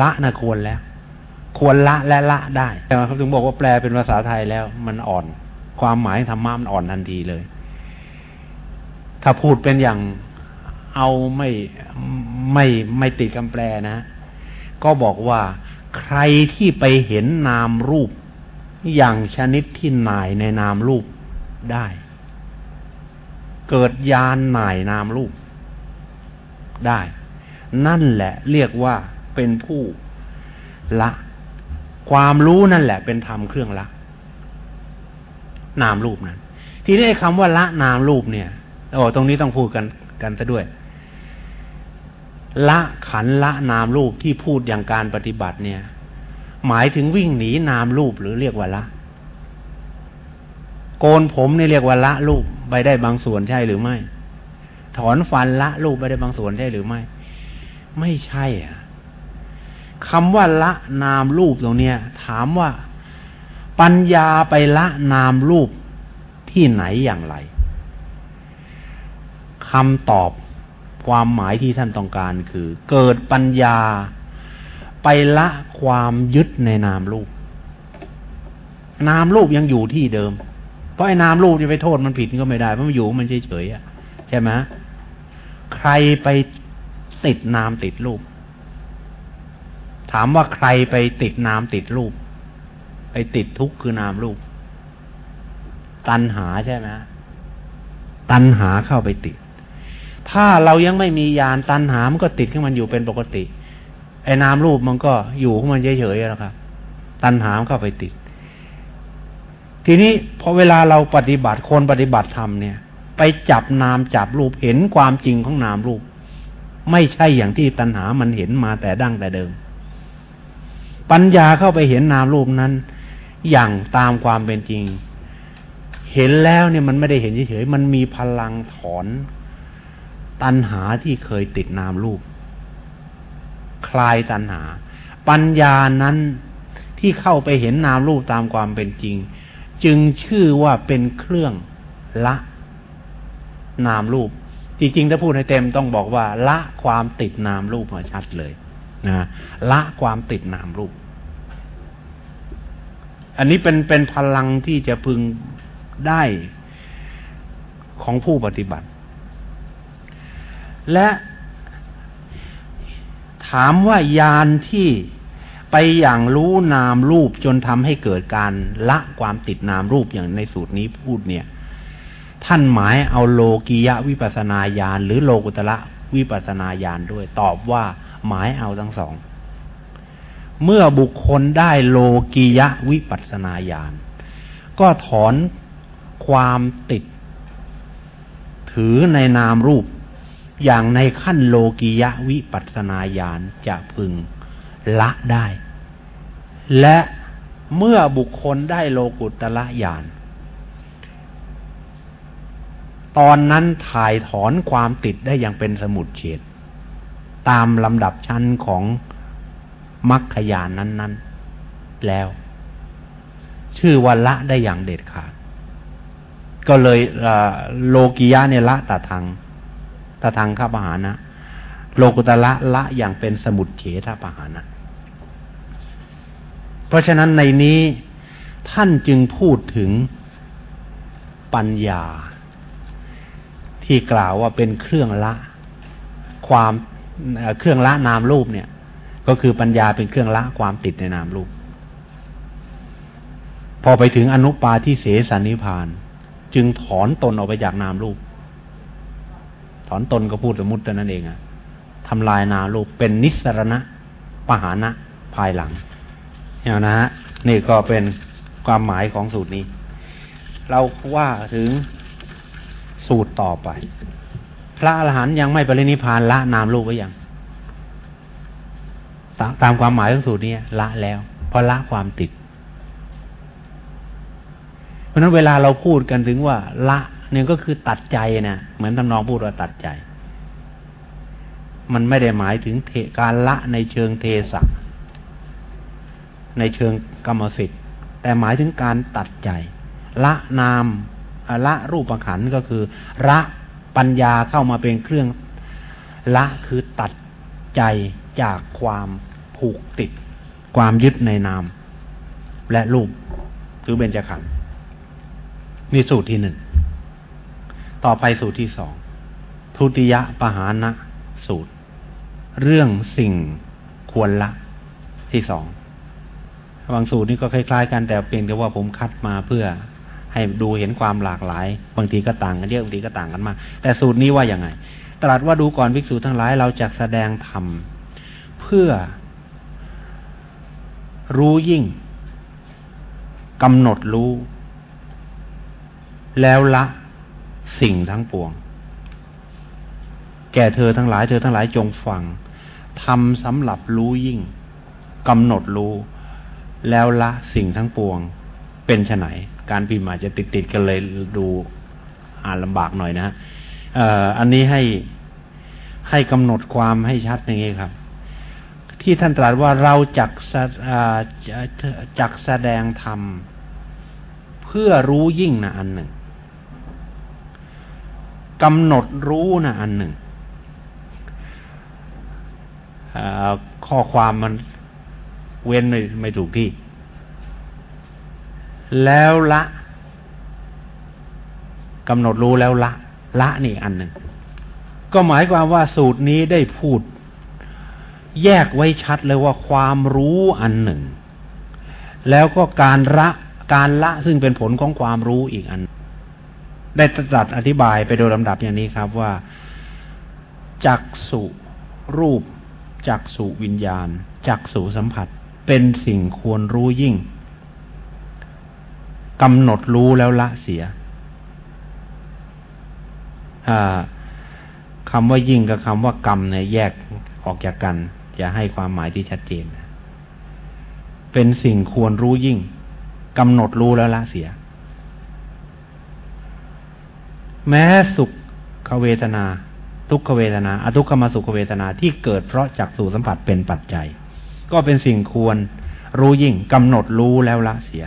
[SPEAKER 2] ละนะควรแล้ว ควรละและละได้แต่เขาถึงบอกว่าแปลเป็นภาษาไทยแล้ว มันอ่อน ความหมายธรรมะมันอ่อนทันทีเลย ถ้าพูดเป็นอย่างเอาไม่ไม่ไม่ติดคำแปลนะ ก็บอกว่าใครที่ไปเห็นนามรูป อย่างชนิดที่หน่ายในนามรูปได้ เกิดยานหน่ายนามรูปได้ นั่นแหละเรียกว่าเป็นผู้ละ ความรู้นั่นแหละ เป็นธรรมเครื่องละ นามรูปนั้น ทีนี้คำว่าละนามรูปเนี่ยโอ้ตรงนี้ต้องพูดกันกันซะด้วย ละขันละนามรูปที่พูดอย่างการปฏิบัติเนี่ย หมายถึงวิ่งหนีนามรูปหรือเรียกว่าละ โกนผมนี่เรียกว่าละรูปไปได้บางส่วนใช่หรือไม่ ถอนฟันละรูปไปได้บางส่วนใช่หรือไม่ ไม่ใช่อะคำว่าละนามรูปตรงเนี้ย ถามว่าปัญญาไปละนามรูปที่ไหนอย่างไรคำตอบความหมายที่ท่านต้องการคือ เกิดปัญญา ไปละความยึดในนามรูป นามรูปยังอยู่ที่เดิม เพราะไอ้นามรูปจะไปโทษมันผิดก็ไม่ได้เพราะมันอยู่มันเฉยๆใช่ไหมใครไปติดนามติดรูป ถามว่าใครไปติดนามติดรูป ไปติดทุกข์คือนามรูป ตัณหาใช่ไหมตัณหาเข้าไปติด ถ้าเรายังไม่มียานตัณหามันก็ติดขึ้นมันอยู่เป็นปกติ ไอ้นามรูปมันก็อยู่ของมันเฉยๆแล้วครับ ตัณหามเข้าไปติด ทีนี้พอเวลาเราปฏิบัติคนปฏิบัติธรรมเนี่ย ไปจับนามจับรูปเห็นความจริงของนามรูป ไม่ใช่อย่างที่ตัณหามันเห็นมาแต่ดั้งแต่เดิม ปัญญาเข้าไปเห็นนามรูปนั้น อย่างตามความเป็นจริง เห็นแล้วเนี่ยมันไม่ได้เห็นเฉยๆมันมีพลังถอน ตัณหาที่เคยติดนามรูป คลายตัณหา ปัญญานั้นที่เข้าไปเห็นนามรูปตามความเป็นจริง จึงชื่อว่าเป็นเครื่องละ นามรูป จริงๆถ้าพูดให้เต็มต้องบอกว่า ละความติดนามรูปมาชัดเลยนะละความติดนามรูป อันนี้เป็นเป็นพลังที่จะพึงได้ของผู้ปฏิบัติ และ ถามว่ายานที่ไปอย่างรู้นามรูปจนทำให้เกิดการละความติดนามรูปอย่างในสูตรนี้พูดเนี่ย ท่านหมายเอาโลกียะวิปัสนาญาณหรือโลกุตระวิปัสนาญาณด้วย ตอบว่าหมายเอาทั้งสอง เมื่อบุคคลได้โลกียะวิปัสนาญาณก็ถอนความติด ถือในนามรูป อย่างในขั้นโลกิยะวิปัสนาญาณจะพึงละได้ และเมื่อบุคคลได้โลกุตละญาณตอนนั้นถ่ายถอนความติดได้อย่างเป็นสมุดเฉดตามลำดับชั้นของมรรคญาณนนั้น ๆ แล้ว ชื่อว่าละได้อย่างเด็ดขาด ก็เลยโลกิยะเนี่ยละตาทาง ตาทางข้าปหานะ โลกุตละละอย่างเป็นสมุดเฉทปหานะ เพราะฉะนั้นในนี้ท่านจึงพูดถึงปัญญา ที่กล่าวว่าเป็นเครื่องละ ความเครื่องละนามรูปเนี่ย ก็คือปัญญาเป็นเครื่องละความติดในนามรูป พอไปถึงอนุปาที่เสสนิพาน จึงถอนตนออกไปจากนามรูป ถอนตนก็พูดสมมุตินั่นเองอะทำลายนามรูปเป็นนิสรณะปหานะภายหลังเห็นนะฮะนี่ก็เป็นความหมายของสูตรนี้ เราว่าถึงสูตรต่อไป พระอรหันต์ยังไม่ปรินิพานละนามรูปไว้ยังตตามความหมายของสูตรนี้ละแล้วเพราะละความติด เพราะนั้นเวลาเราพูดกันถึงว่า ละ เนี่ยก็คือตัดใจนะเหมือนทำนองพูดว่าตัดใจ มันไม่ได้หมายถึงการละในเชิงเทสะในเชิงกรรมสิทธิ์ แต่หมายถึงการตัดใจ ละนามละรูปขันก็คือละปัญญาเข้ามาเป็นเครื่องละคือตัดใจจากความผูกติด ความยึดในนาม และรูปหรือเบญจขันธ์นี่สูตรที่หนึ่ง ต่อไปสูตรที่สองทุติยปหานะสูตร เรื่องสิ่งควรละที่สองบางสูตรนี่ก็คล้าย ๆ กันแต่เพียงแต่ว่าผมคัดมาเพื่อให้ดูเห็นความหลากหลาย บางทีก็ต่างกันเยอะบางทีก็ต่างกันมาก แต่สูตรนี้ว่าอย่างไง ตรัสว่าดูก่อนภิกษุทั้งหลายเราจะแสดงธรรมเพื่อรู้ยิ่งกำหนดรู้ แล้วละ สิ่งทั้งปวง แก่เธอทั้งหลายเธอทั้งหลายจงฟังทำสำหรับรู้ยิ่งกำหนดรู้ แล้วละสิ่งทั้งปวง เป็นไนการพิมพ์อาจจะติดติดกันเลยดูอ่านลำบากหน่อยนะเอ่ออันนี้ให้ให้กำหนดความให้ชัดอย่างนี้ครับ ที่ท่านตรัสว่าเราจักจักแสดงธรรมเพื่อรู้ยิ่งนะอันหนึ่ง กำหนดรู้นะอันหนึ่งข้อความมันเว้นไม่ไม่ถูกที่ แล้วละกำหนดรู้แล้วละ ละนี่อันหนึ่ง ก็หมายความว่าสูตรนี้ได้พูด แยกไว้ชัดเลยว่าความรู้อันหนึ่ง แล้วก็การละการละซึ่งเป็นผลของความรู้อีกอัน ได้ตรัสอธิบายไปโดยลำดับอย่างนี้ครับว่า จักสุรูป จักสุวิญญาณ จักสุสัมผัส เป็นสิ่งควรรู้ยิ่งกำหนดรู้แล้วละเสียคำว่ายิ่งกับคำว่ากรรมเนี่ยแยกออกจากกันจะให้ความหมายที่ชัดเจน เป็นสิ่งควรรู้ยิ่งกำหนดรู้แล้วละเสีย แม้สุขเวทนา ทุกขเวทนาอทุกขมสุขเวทนาที่เกิดเพราะจากสู่สัมผัสเป็นปัจจัย ก็เป็นสิ่งควรรู้ยิ่งกำหนดรู้แล้วละเสีย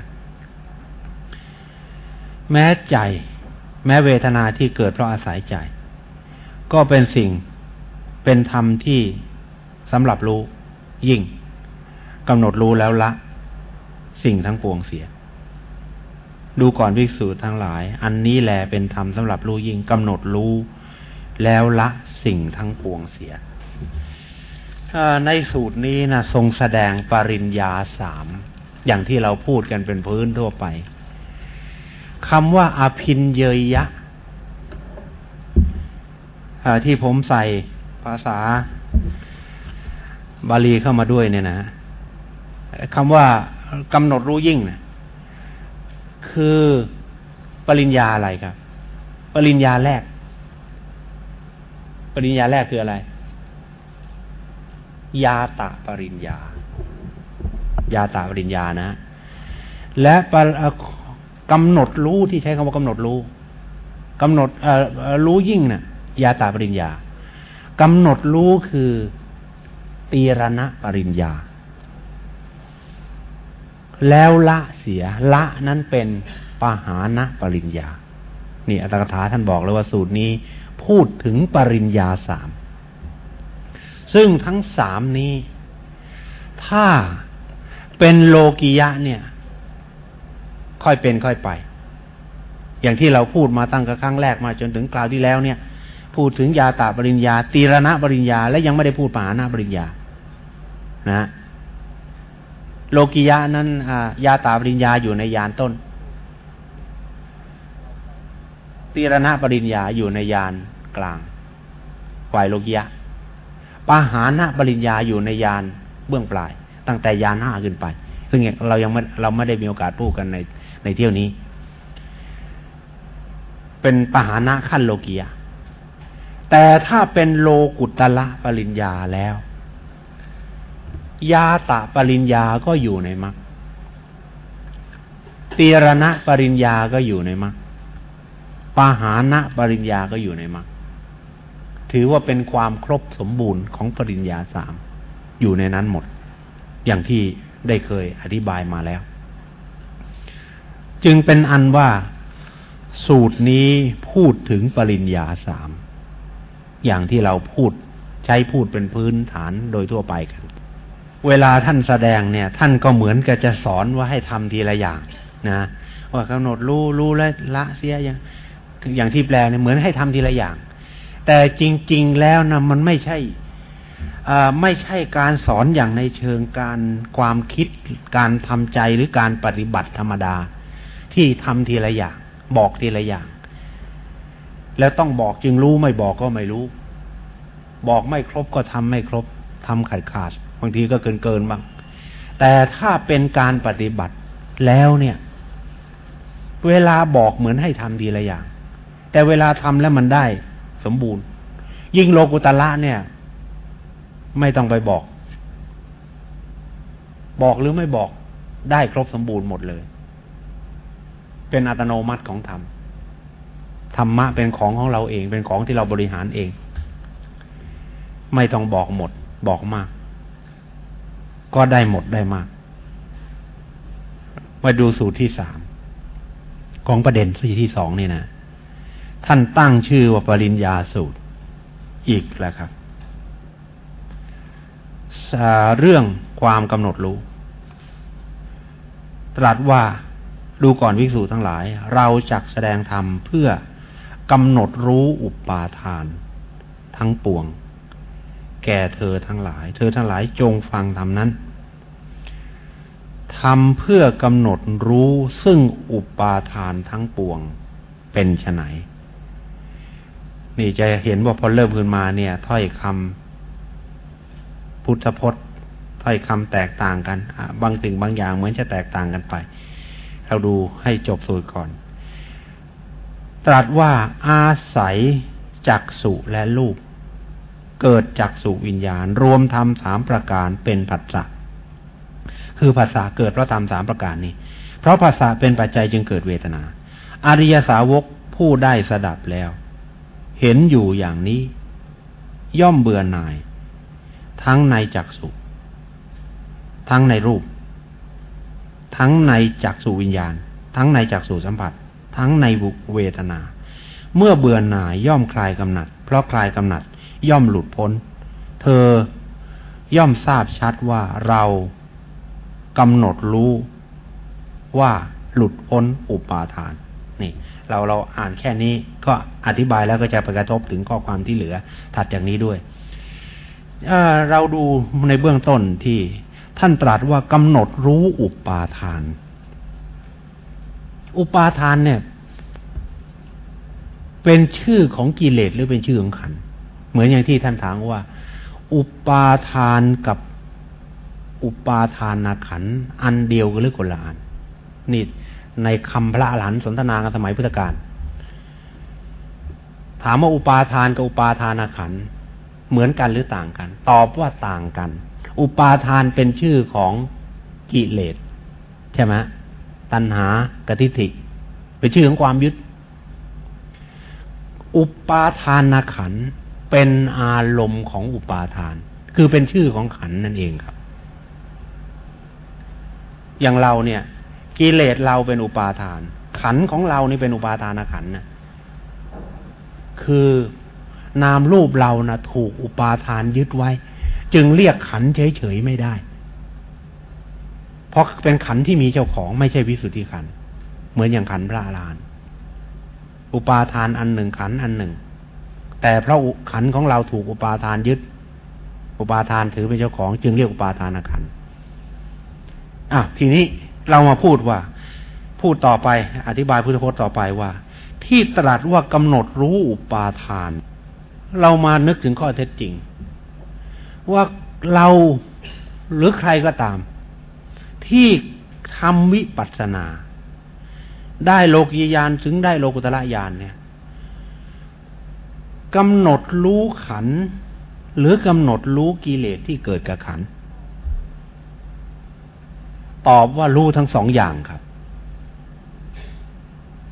[SPEAKER 2] แม้ใจ แม้เวทนาที่เกิดเพราะอาศัยใจ ก็เป็นสิ่งเป็นธรรมที่สำหรับรู้ยิ่งกำหนดรู้แล้วละ สิ่งทั้งปวงเสีย ดูก่อนภิกษุทั้งหลาย อันนี้แลเป็นธรรมสำหรับรู้ยิ่งกำหนดรู้ แล้วละสิ่งทั้งปวงเสีย ในสูตรนี้นะทรงแสดงปริญญาสาม อย่างที่เราพูดกันเป็นพื้นทั่วไปคำว่าอภินเยยยะที่ผมใส่ภาษาบาลีเข้ามาด้วยเนี่ยนะคำว่ากำหนดรู้ยิ่งนะ คือปริญญาอะไรครับ ปริญญาแรก ปริญญาแรกคืออะไร ยาตะปริญญา ยาตะปริญญานะ และกำหนดรู้ที่ใช้คำว่ากำหนดรู้กำหนดรู้ยิ่งนะ่ะ ยาตาปริญญากำหนดรู้คือตีรณะปริญญา แล้วละเสียละนั้นเป็นปหานะปริญญา นี่อัตถกถาท่านบอกเลยว่าสูตรนี้พูดถึงปริญญาสาม ซึ่งทั้งสามนี้ ถ้าเป็นโลกิยะเนี่ย ค่อยเป็นค่อยไป อย่างที่เราพูดมาตั้งแต่ครั้งแรกมาจนถึงกล่าวที่แล้วเนี่ย พูดถึงยาตาปริญญาตีรณะปริญญา และยังไม่ได้พูดปาหานาปริญญา นะ โลกิยะนั้นยาตาปริญญาอยู่ในยานต้นตีรณะปริญญาอยู่ในยานกลางฝ่ายโลกิยะปาหานะปริญญาอยู่ในยานเบื้องปลาย ตั้งแต่ยานห้าขึ้นไป ซึ่งเรายังไม่เราไม่ได้มีโอกาสพูดกันในในเที่ยวนี้ เป็นปหานะขั้นโลกียะแต่ถ้าเป็นโลกุตละปริญญาแล้ว ยาตะปริญญาก็อยู่ในมรรคตีรณะปริญญาก็อยู่ในมรรคปาหานะปริญญาก็อยู่ในมรรคถือว่าเป็นความครบสมบูรณ์ของปริญญาสามอยู่ในนั้นหมด อย่างที่ได้เคยอธิบายมาแล้ว จึงเป็นอันว่าสูตรนี้พูดถึงปริญญาสามอย่างที่เราพูดใช้พูดเป็นพื้นฐานโดยทั่วไปกัน เวลาท่านแสดงเนี่ย ท่านก็เหมือนกับจะสอนว่าให้ทำทีละอย่างนะว่ากำหนดรู้รู้และละเสียอย่างอย่างที่แปลเนี่ยเหมือนให้ทำทีละอย่าง แต่จริง ๆแล้วนะมันไม่ใช่ไม่ใช่การสอนอย่างในเชิงการความคิดการทำใจหรือการปฏิบัติธรรมดา ที่ทำทีละอย่าง บอกทีละอย่าง แล้วต้องบอกจึงรู้ไม่บอกก็ไม่รู้ บอกไม่ครบก็ทำไม่ครบทำขาดขาด บางทีก็เกินเกินบ้างแต่ถ้าเป็นการปฏิบัติแล้วเนี่ย เวลาบอกเหมือนให้ทำทีละอย่าง แต่เวลาทำแล้วมันได้สมบูรณ์ ยิ่งโลกุตละเนี่ย ไม่ต้องไปบอก บอกหรือไม่บอกได้ครบสมบูรณ์หมดเลย เป็นอัตโนมัติของธรรมธรรมะเป็นของของเราเอง เป็นของที่เราบริหารเอง ไม่ต้องบอกหมด บอกมาก ก็ได้หมดได้มาก มาดูสูตรที่สามของประเด็นที่ที่สองนี่นะ ท่านตั้งชื่อว่าปริญญาสูตรอีกแล้วครับ เรื่องความกำหนดรู้ ตรัสว่าดูก่อนวิกษุทั้งหลาย เราจักแสดงธรรมเพื่อกำหนดรู้อุปาทาน ทั้งปวง แก่เธอทั้งหลาย เธอทั้งหลายจงฟังธรรมนั้นทำเพื่อกำหนดรู้ซึ่งอุปาทานทั้งปวงเป็นไฉนนี่จะเห็นว่าพอเริ่มขึ้นมาเนี่ย ถ้อยคำพุทธพจน์ ถ้อยคำแตกต่างกัน บางสิ่งบางอย่างเหมือนจะแตกต่างกันไป เราดูให้จบสูตรก่อน ตรัสว่าอาศัยจักสุและรูป เกิดจักสุวิญญาณ รวมทำสามประการเป็นปัจจักคือภาษาเกิดเพราะทำสามประการนี้ เพราะภาษาเป็นปัจจัยจึงเกิดเวทนา อริยสาวกผู้ได้สดับแล้ว เห็นอยู่อย่างนี้ ย่อมเบื่อหน่าย ทั้งในจักสุทั้งในรูป ทั้งในจักสุวิญญาณ ทั้งในจักสุสัมผัส ทั้งในบุเวทนา เมื่อเบื่อหน่ายย่อมคลายกำหนัด เพราะคลายกำหนัด ย่อมหลุดพ้น เธอย่อมทราบชัดว่าเรากำหนดรู้ว่าหลุดพ้นอุปาทาน นี่ เราเราอ่านแค่นี้ก็อธิบายแล้วก็จะไปกระทบถึงข้อความที่เหลือ ถัดจากนี้ด้วยเราดูในเบื้องต้นที่ท่านตรัสว่ากำหนดรู้อุปาทาน อุปาทานเนี่ย เป็นชื่อของกิเลสหรือเป็นชื่อของขันธ เหมือนอย่างที่ท่านถามว่า อุปาทานกับอุปาทานาขันอันเดียวกันหรือคนละอันนี่ในคำพระอรหันต์สนทนากันสมัยพุทธกาลถามว่าอุปาทานกับอุปาทานาขันเหมือนกันหรือต่างกัน ตอบว่าต่างกัน อุปาทานเป็นชื่อของกิเลสใช่ไหมตัณหากติทิเป็นชื่อของความยึด อุปาทานาขัน เป็นอารมณ์ของอุปาทาน คือเป็นชื่อของขันนั่นเองครับ อย่างเราเนี่ย กิเลสเราเป็นอุปาทาน ขันของเรานี่เป็นอุปาทานขันนะคือนามรูปเรานะถูกอุปาทานยึดไว้ จึงเรียกขันเฉยๆไม่ได้ เพราะเป็นขันที่มีเจ้าของไม่ใช่วิสุทธิขัน เหมือนอย่างขันพระอรหันต์อุปาทานอันหนึ่งขันอันหนึ่ง แต่เพราะขันของเราถูกอุปาทานยึด อุปาทานถือเป็นเจ้าของจึงเรียกอุปาทานขันอะทีนี้เรามาพูดว่า พูดต่อไป อธิบายพุทธพจน์ต่อไปว่า ที่ตรัสว่ากำหนดรู้อุปาทาน เรามานึกถึงข้อเท็จจริง ว่าเราหรือใครก็ตาม ที่ทำวิปัสสนา ได้โลกียานถึงได้โลกุตระยานเนี่ย กำหนดรู้ขัน หรือกำหนดรู้กิเลสที่เกิดกับขัน ตอบว่ารู้ทั้งสองอย่างครับ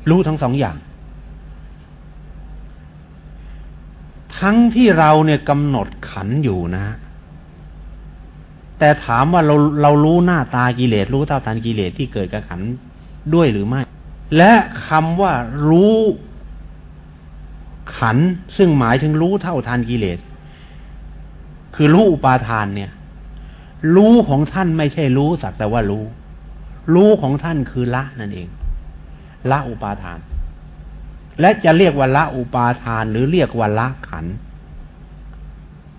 [SPEAKER 2] รู้ทั้งสองอย่าง ทั้งที่เราเนี่ยกำหนดขันอยู่นะ แต่ถามว่าเราเรารู้หน้าตากิเลสรู้เท่าทันกิเลสที่เกิดกับขันด้วยหรือไม่ และคำว่ารู้ ขันซึ่งหมายถึงรู้เท่าทันกิเลส คือรู้อุปาทานเนี่ย รู้ของท่านไม่ใช่รู้สักแต่ว่ารู้ รู้ของท่านคือละนั่นเอง ละอุปาทาน และจะเรียกว่าละอุปาทานหรือเรียกว่าละขัน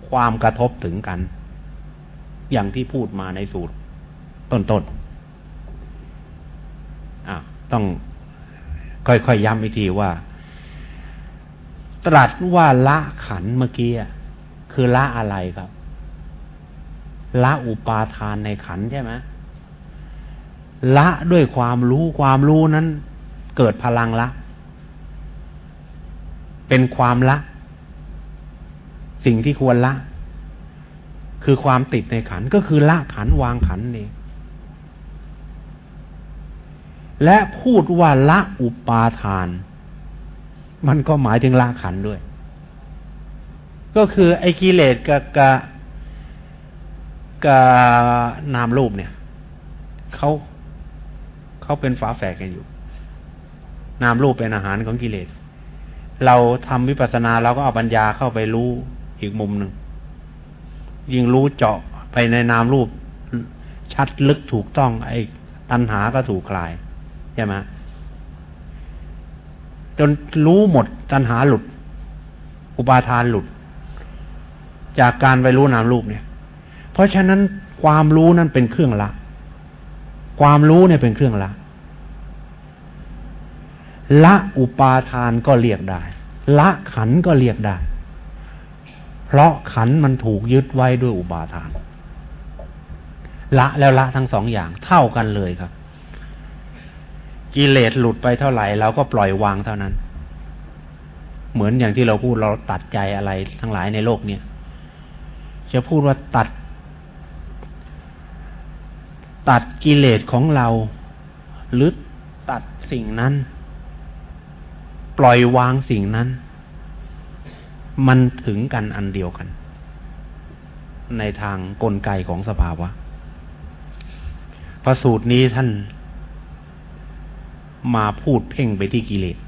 [SPEAKER 2] ความกระทบถึงกัน อย่างที่พูดมาในสูตร ต้นๆอะต้องค่อยๆย้ำอีกทีว่า ตรัสว่าละขันเมื่อกี้คือละอะไรครับ ละอุปาทานในขันใช่ไหมละด้วยความรู้ความรู้นั้น เกิดพลังละ เป็นความละ สิ่งที่ควรละ คือความติดในขันก็คือละขันวางขันเองและพูดว่าละอุปาทาน มันก็หมายถึงละขันด้วย ก็คือไอ้กิเลสกับกับกับนามรูปเนี่ยเขาเขาเป็นฝาแฝดกันอยู่ นามรูปเป็นอาหารของกิเลส เราทำวิปัสสนาเราก็เอาปัญญาเข้าไปรู้อีกมุมหนึ่งยิ่งรู้เจาะไปในนามรูปชัดลึกถูกต้อง ไอ้ตัณหาก็ถูกคลายใช่ไหม จนรู้หมดตัณหาหลุด อุปาทานหลุด จากการไปรู้นามรูปเนี่ย เพราะฉะนั้นความรู้นั้นเป็นเครื่องละ ความรู้เนี่ยเป็นเครื่องละ ละอุปาทานก็เรียกได้ ละขันก็เรียกได้ เพราะขันมันถูกยึดไว้ด้วยอุปาทาน ละแล้วละทั้งสองอย่างเท่ากันเลยครับ กิเลสหลุดไปเท่าไหร่เราก็ปล่อยวางเท่านั้น เหมือนอย่างที่เราพูดเราตัดใจอะไรทั้งหลายในโลกเนี่ยจะพูดว่าตัด ตัดกิเลสของเรา หรือตัดสิ่งนั้น ปล่อยวางสิ่งนั้น มันถึงกันอันเดียวกัน ในทางกลไกของสภาวะพระสูตรนี้ท่าน มาพูดเพ่งไปที่กิเลส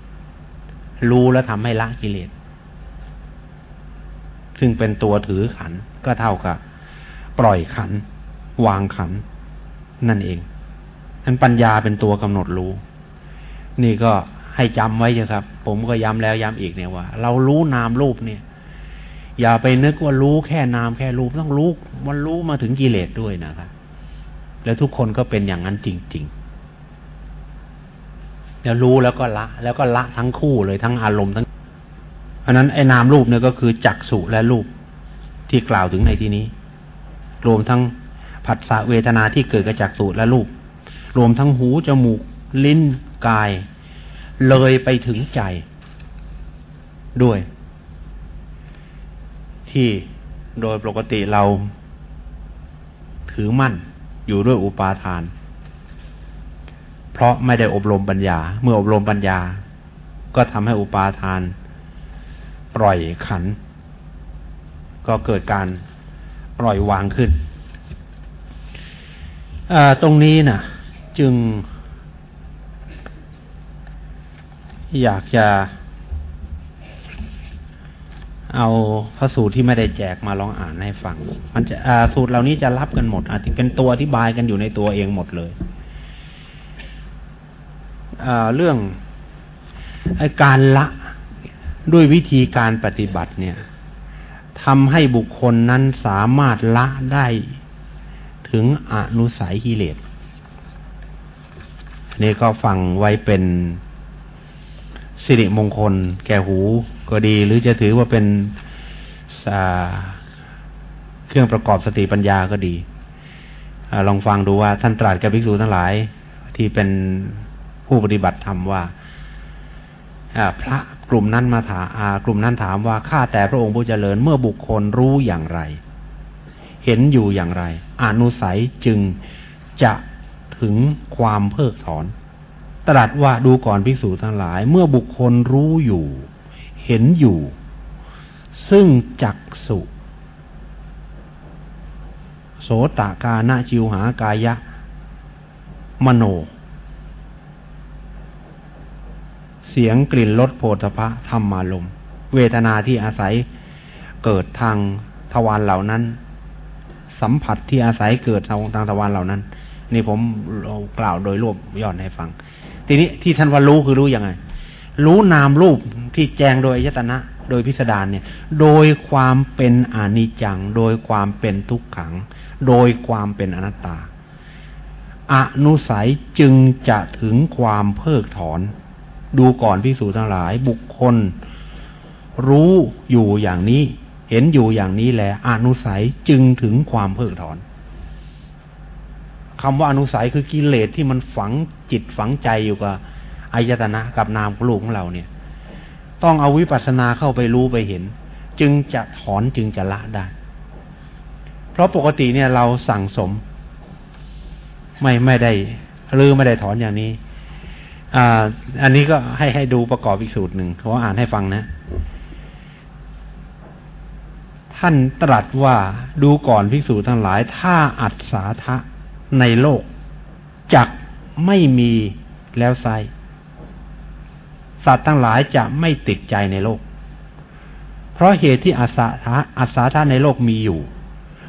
[SPEAKER 2] รู้แล้วทำให้ละกิเลส ซึ่งเป็นตัวถือขันก็เท่ากับ ปล่อยขัน วางขัน นั่นเองนั้นปัญญาเป็นตัวกำหนดรู้ นี่ก็ให้จำไว้เถอะครับ ผมก็ย้ำแล้วย้ำอีกเนี่ยว่า เรารู้นามรูปเนี่ย อย่าไปนึกว่ารู้แค่นามแค่รูปต้องรู้มันรู้มาถึงกิเลสด้วยนะครับ แล้วทุกคนก็เป็นอย่างนั้นจริง ๆ แล้วรู้แล้วก็ละ แล้วก็ละทั้งคู่เลยทั้งอารมณ์ทั้งเพราะนั้นไอ้นามรูปเนี่ยก็คือจักสุและรูปที่กล่าวถึงในที่นี้ รวมทั้งผัสสะเวทนาที่เกิดกับจักสุและรูป รวมทั้งหูจมูก ลิ้นกาย เลยไปถึงใจด้วย ที่โดยปกติเราถือมั่นอยู่ด้วยอุปาทาน เพราะไม่ได้อบรมปัญญา เมื่ออบรมปัญญา ก็ทำให้อุปาทาน ปล่อยขัน ก็เกิดการปล่อยวางขึ้น ตรงนี้นะ่ะจึง อยากจะ เอาพระสูตรที่ไม่ได้แจกมาลองอ่านให้ฟัง มันจะสูตรเหล่านี้จะรับกันหมดอาจจะเป็นตัวอธิบายกันอยู่ในตัวเองหมดเลย เรื่องการละด้วยวิธีการปฏิบัติเนี่ยทำให้บุคคลนั้นสามารถละได้ถึงอนุสัยกิเลสนี่ก็ฟังไว้เป็นสิริมงคล แก่หูก็ดี หรือจะถือว่าเป็นเครื่องประกอบสติปัญญาก็ดีอลองฟังดูว่าท่านตรัสกับภิกษุทั้งหลายที่เป็น ผู้ปฏิบัติธรรมว่าพระกลุ่มนั้นมาถามกลุ่มนั้นถามว่าข้าแต่พระองค์ผู้เจริญเมื่อบุคคลรู้อย่างไร เห็นอยู่อย่างไร อนุสัยจึงจะถึงความเพิกถอน ตรัสว่าดูก่อนภิกษุทั้งหลาย เมื่อบุคคลรู้อยู่ เห็นอยู่ ซึ่งจักสุโสตากาณจิวหากายะ มโน เสียงกลิ่นรสโผฏฐะธรรมารมเวทนาที่อาศัยเกิดทางทวารเหล่านั้น สัมผัสที่อาศัยเกิดทางทางทวารเหล่านั้น นี่ผมกล่าวโดยรวบย่อนให้ฟัง ทีนี้ที่ท่านว่ารู้คือรู้ยังไง รู้นามรูปที่แจงโดยยตนะ โดยพิสดารเนี่ย โดยความเป็นอนิจจัง โดยความเป็นทุกขัง โดยความเป็นอนัตตาอนุสัยจึงจะถึงความเพิกถอน ดูก่อนพิสูจทั้งหลาย บุคคล รู้อยู่อย่างนี้ เห็นอยู่อย่างนี้แหละอนุสัยจึงถึงความเพิกถอนคำว่าอนุสัยคือกิเลสที่มันฝังจิตฝังใจอยู่กับอายตนะกับนามลูกของเราเนี่ย ต้องเอาวิปัสสนาเข้าไปรู้ไปเห็น จึงจะถอนจึงจะละได้ เพราะปกติเนี่ยเราสั่งสม ไม่ไม่ได้หรือไม่ได้ถอนอย่างนี้ อ่า อันนี้ก็ให้ให้ดูประกอบอีกสูตรหนึ่งเขาอ่านให้ฟังนะ ท่านตรัสว่าดูก่อนภิกษุทั้งหลาย ถ้าอัศาทะในโลกจักไม่มีแล้วไซสัตว์ทั้งหลายจะไม่ติดใจในโลก เพราะเหตุที่อัศาทะอัศาทะในโลกมีอยู่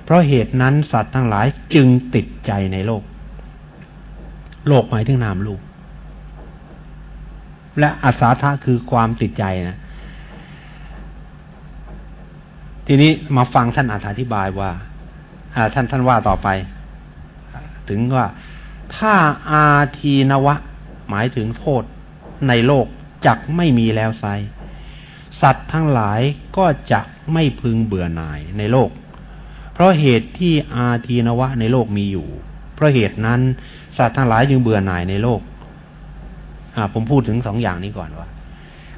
[SPEAKER 2] เพราะเหตุนั้นสัตว์ทั้งหลายจึงติดใจในโลก โลกหมายถึงนามลูก และอาสาทะคือความติดใจนะทีนี้มาฟังท่านอธิบายว่าท่านท่านว่าต่อไป ถึงว่าถ้าอาทีนวะ หมายถึงโทษในโลกจักไม่มีแล้วไซสัตว์ทั้งหลายก็จะไม่พึงเบื่อหน่ายในโลก เพราะเหตุที่อาทีนวะในโลกมีอยู่ เพราะเหตุนั้นสัตว์ทั้งหลายจึงเบื่อหน่ายในโลก อ่า ผมพูดถึงสองอย่างนี้ก่อนว่า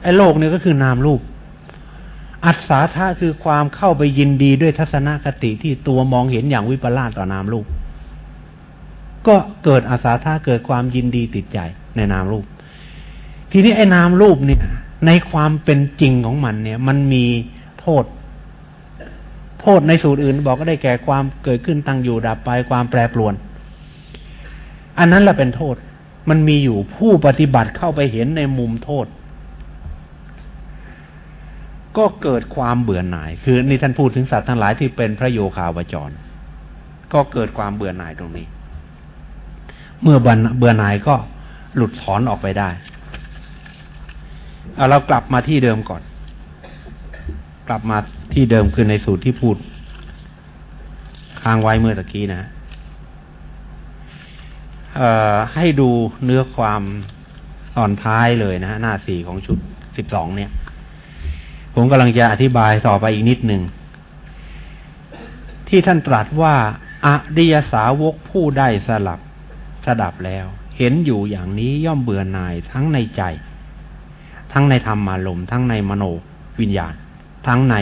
[SPEAKER 2] ไอ้โลกเนี่ยก็คือนามรูป อัศาธาคือความเข้าไปยินดีด้วยทัศนคติที่ตัวมองเห็นอย่างวิปลาสต่อนามรูป ก็เกิดอาสาธาเกิดความยินดีติดใจในนามรูป ทีนี้ไอ้นามรูปเนี่ย ในความเป็นจริงของมันเนี่ย มันมีโทษโทษในสูตรอื่นบอกก็ได้แก่ความเกิดขึ้นตั้งอยู่ดับไปความแปรปรวน อันนั้นแหละเป็นโทษ มันมีอยู่ผู้ปฏิบัติเข้าไปเห็นในมุมโทษ ก็เกิดความเบื่อหน่าย คือนี่ท่านพูดถึงสัตว์ทั้งหลายที่เป็นพระโยคาวจร ก็เกิดความเบื่อหน่ายตรงนี้ เมื่อเบื่อหน่ายก็หลุดถอนออกไปได้เอาเรากลับมาที่เดิมก่อน กลับมาที่เดิมคือในสูตรที่พูด ค้างไว้เมื่อตะกี้นะ ให้ดูเนื้อความตอนท้ายเลยนะฮะหน้าสี่ของชุดสิบสองเนี่ย ผมกำลังจะอธิบายต่อไปอีกนิดหนึ่ง ที่ท่านตรัสว่าอริยสาวกผู้ได้สลับสดับแล้ว เห็นอยู่อย่างนี้ย่อมเบื่อหน่ายทั้งในใจ ทั้งในธรรมารมณ์ทั้งในมโนวิญญาณ ทั้งใน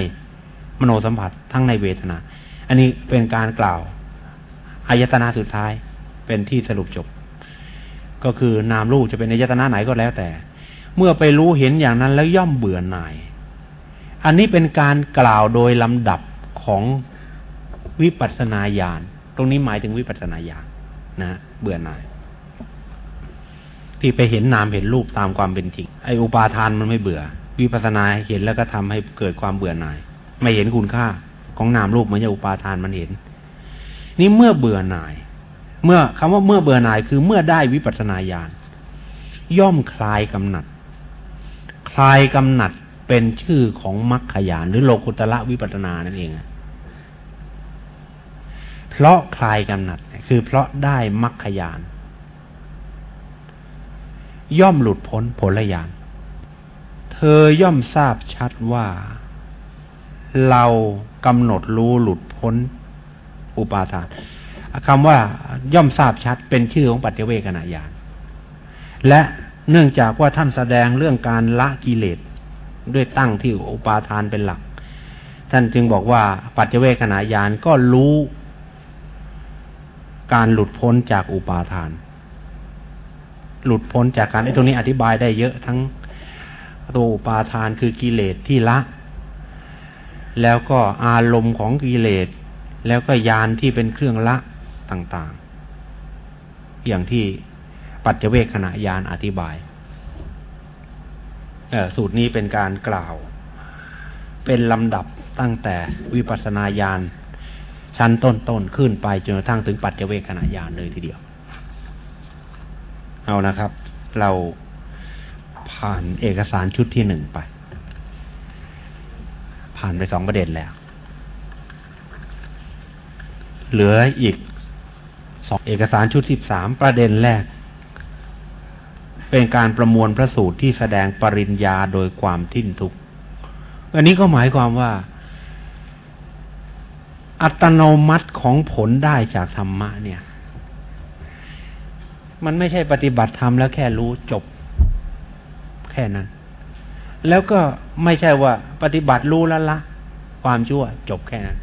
[SPEAKER 2] มโนสัมผัส ทั้งในเวทนา อันนี้เป็นการกล่าวอายตนาสุดท้าย เป็นที่สรุปจบ ก็คือนามรูปจะเป็นในยตนาไหนก็แล้วแต่ เมื่อไปรู้เห็นอย่างนั้นแล้วย่อมเบื่อหน่าย อันนี้เป็นการกล่าวโดยลำดับของวิปัสสนาญาณตรงนี้หมายถึงวิปัสสนาญาณนะ เบื่อหน่าย ที่ไปเห็นนามเห็นรูปตามความเป็นจริงไออุปาทานมันไม่เบื่อ วิปัสสนาเห็นแล้วก็ทำให้เกิดความเบื่อหน่าย ไม่เห็นคุณค่าของนามรูปเหมือนอย่างอุปาทานมันเห็น นี่เมื่อเบื่อหน่าย เมื่อคำว่าเมื่อเบื่อหน่ายคือเมื่อได้วิปัสสนาญาณย่อมคลายกำหนัด คลายกำหนัดเป็นชื่อของมรรคยานหรือโลกุตละวิปัสสนานั่นเองเพราะคลายกำหนัด คือเพราะได้มรรคยาน ย่อมหลุดพ้นผลญาณเธอย่อมทราบชัดว่า เรากำหนดรู้หลุดพ้นอุปาทาน คำว่าย่อมทราบชัดเป็นชื่อของปัจเจเวกขณะญาณและเนื่องจากว่าท่านแสดงเรื่องการละกิเลสด้วยตั้งที่อุปาทานเป็นหลัก ท่านจึงบอกว่าปัจเจเวขณะญาณก็รู้การหลุดพ้นจากอุปาทาน หลุดพ้นจากการไอ้ตรงนี้อธิบายได้เยอะทั้งตัวอุปาทานคือกิเลสที่ละ แล้วก็อารมณ์ของกิเลส แล้วก็ยานที่เป็นเครื่องละ ต่างๆ อย่างที่ปัจเจเวคขณะยานอธิบายสูตรนี้เป็นการกล่าว เป็นลำดับตั้งแต่วิปัสนาญาณชั้นต้นๆขึ้นไปจนกระทั่งถึงปัจเจเวคขณะญาณเลยทีเดียว เอานะครับ เราผ่านเอกสารชุดที่หนึ่งไป ผ่านไปสองประเด็นแล้ว เหลืออีก สองเอกสารชุดสิบสามประเด็นแรก เป็นการประมวลพระสูตรที่แสดงปริญญาโดยความทิ้นทุกอันนี้ก็หมายความว่า อัตโนมัติของผลได้จากธรรมะเนี่ย มันไม่ใช่ปฏิบัติธรรมแล้วแค่รู้จบ แค่นั้น แล้วก็ไม่ใช่ว่า ปฏิบัติรู้แล้วละ ความชั่วจบแค่นั้น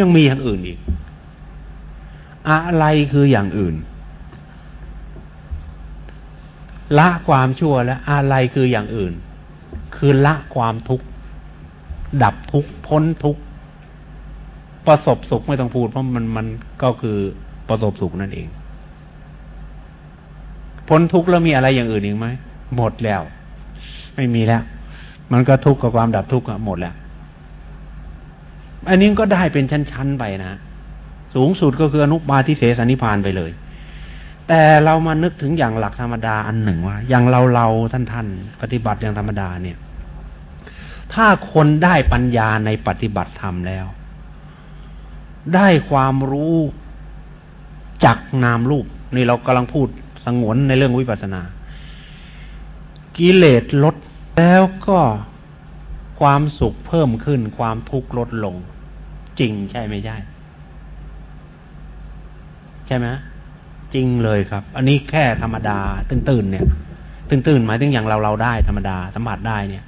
[SPEAKER 2] ยังมีอย่างอื่นอีก อะไรคืออย่างอื่น ละความชั่วแล้วอะไรคืออย่างอื่น คือละความทุกข์ ดับทุกข์ พ้นทุกข์ ประสบสุขไม่ต้องพูด เพราะมันมันก็คือประสบสุขนั่นเอง พ้นทุกข์แล้วมีอะไรอย่างอื่นอีกไหมหมดแล้ว ไม่มีแล้ว มันก็ทุกข์กับความดับทุกข์หมดแล้ว อันนี้ก็ได้เป็นชั้นๆไปนะ สูงสุดก็คืออนุปาทิเสสนิพานไปเลย แต่เรามานึกถึงอย่างหลักธรรมดาอันหนึ่งว่า อย่างเราเราท่านท่านปฏิบัติอย่างธรรมดาเนี่ย ถ้าคนได้ปัญญาในปฏิบัติธรรมแล้ว ได้ความรู้จักนามรูปนี่เรากำลังพูดสงวนในเรื่องวิปัสสนา กิเลสลดแล้วก็ความสุขเพิ่มขึ้นความทุกข์ลดลง จริงใช่ไม่ใช่ ช่ไหมจริงเลยครับ อันนี้แค่ธรรมดา ตื่นๆเนี่ย ตื่นๆหมายถึงอย่างเราเราได้ธรรมดาสัมผัสได้เนี่ย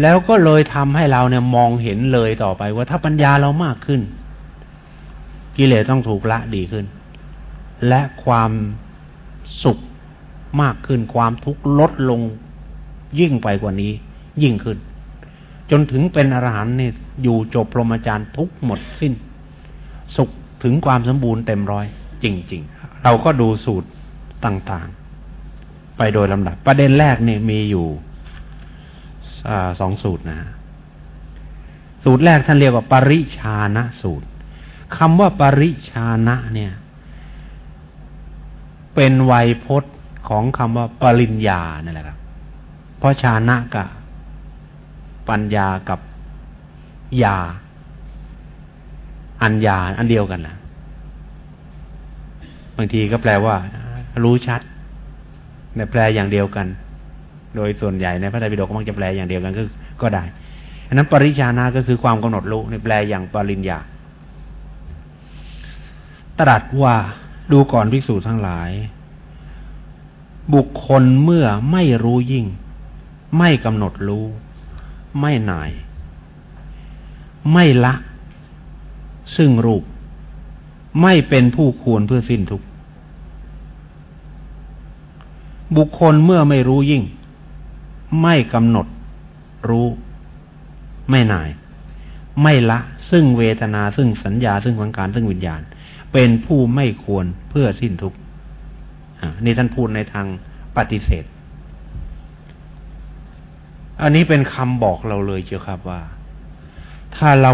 [SPEAKER 2] แล้วก็เลยทำให้เราเนี่ยมองเห็นเลยต่อไปว่าถ้าปัญญาเรามากขึ้น กิเลสต้องถูกละดีขึ้น และความสุขมากขึ้น ความทุกข์ลดลงยิ่งไปกว่านี้ ยิ่งขึ้น จนถึงเป็นอรหันต์เนี่ยอยู่จบพรหมจารย์ทุกหมดสิ้น สุข ถึงความสมบูรณ์เต็มร้อย จริง ๆ เราก็ดูสูตรต่างๆ ไปโดยลำดับ ประเด็นแรกเนี่ยมีอยู่อสองสูตรนะ สูตรแรกท่านเรียกว่า ปริชานะสูตรคำว่าปริชานะเนี่ย เป็นไวยพจน์ของคำว่าปริญญานั่นแหละครับ เพราะชานะกับปัญญากับยา อัญญาอันเดียวกันนะบางทีก็แปลว่า รู้ชัดในแปลอย่างเดียวกัน โดยส่วนใหญ่ในพระไตรปิฎกมักจะแปลอย่างเดียวกันก็ก็ได้อันนั้นปริชานะก็คือความกำหนดรู้ในแปลอย่างปริญญา ตรัสว่าดูก่อนภิกษุทั้งหลาย บุคคลเมื่อไม่รู้ยิ่ง ไม่กำหนดรู้ ไม่หน่าย ไม่ละ ซึ่งรูป ไม่เป็นผู้ควรเพื่อสิ้นทุกข์บุคคลเมื่อไม่รู้ยิ่ง ไม่กำหนด รู้ ไม่นาย ไม่ละ ซึ่งเวทนาซึ่งสัญญาซึ่งสังการซึ่งวิญญาณ เป็นผู้ไม่ควรเพื่อสิ้นทุกข์นี่ท่านพูดในทางปฏิเสธ อันนี้เป็นคำบอกเราเลยเจ้าครับว่า ถ้าเรา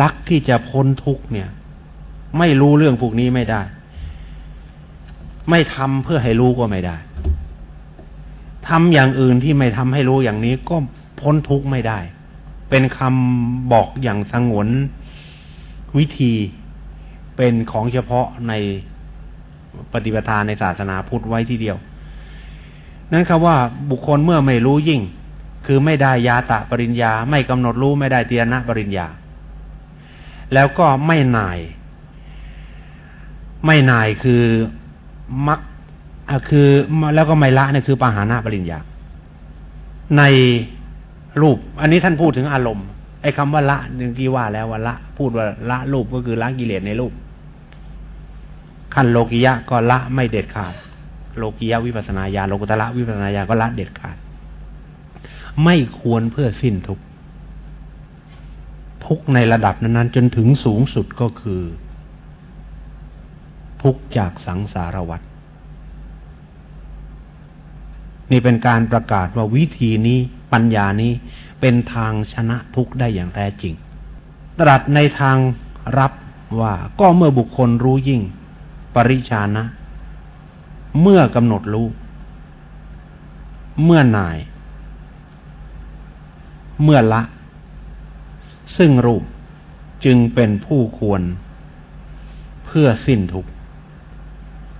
[SPEAKER 2] รักที่จะพ้นทุกเนี่ย ไม่รู้เรื่องพวกนี้ไม่ได้ ไม่ทำเพื่อให้รู้ก็ไม่ได้ทำอย่างอื่นที่ไม่ทำให้รู้อย่างนี้ก็พ้นทุกไม่ได้ เป็นคำบอกอย่างสงวนวิธีเป็นของเฉพาะในปฏิปทาในศาสนาพุทธไว้ทีเดียว นั่นคือว่าบุคคลเมื่อไม่รู้ยิ่ง คือไม่ได้ยาตะปริญญา ไม่กำหนดรู้ไม่ได้เตียนะปริญญา แล้วก็ไม่นาย ไม่นายคือมักคือแล้วก็ไม่ละเนี่ยคือปหานาปริญญา ในรูป อันนี้ท่านพูดถึงอารมณ์ไอ้คำว่าละหนึ่งกี่ว่าแล้วว่าละ พูดว่าละรูปก็คือละกิเลสในรูปขั้นโลกิยะก็ละไม่เด็ดขาด โลกิยะวิปัสนาญาโลกุตละวิปัสนาญาก็ละเด็ดขาด ไม่ควรเพื่อสิ้นทุกทุกในระดับนั้นๆ จนถึงสูงสุดก็คือ ทุกจากสังสารวัฏนี่เป็นการประกาศว่าวิธีนี้ปัญญานี้เป็นทางชนะทุกข์ได้อย่างแท้จริง ตรัสในทางรับว่าก็เมื่อบุคคลรู้ยิ่ง ปริชานะ เมื่อกำหนดรู้ เมื่อนาย เมื่อละ ซึ่งรูปจึงเป็นผู้ควร เพื่อสิ้นทุกข์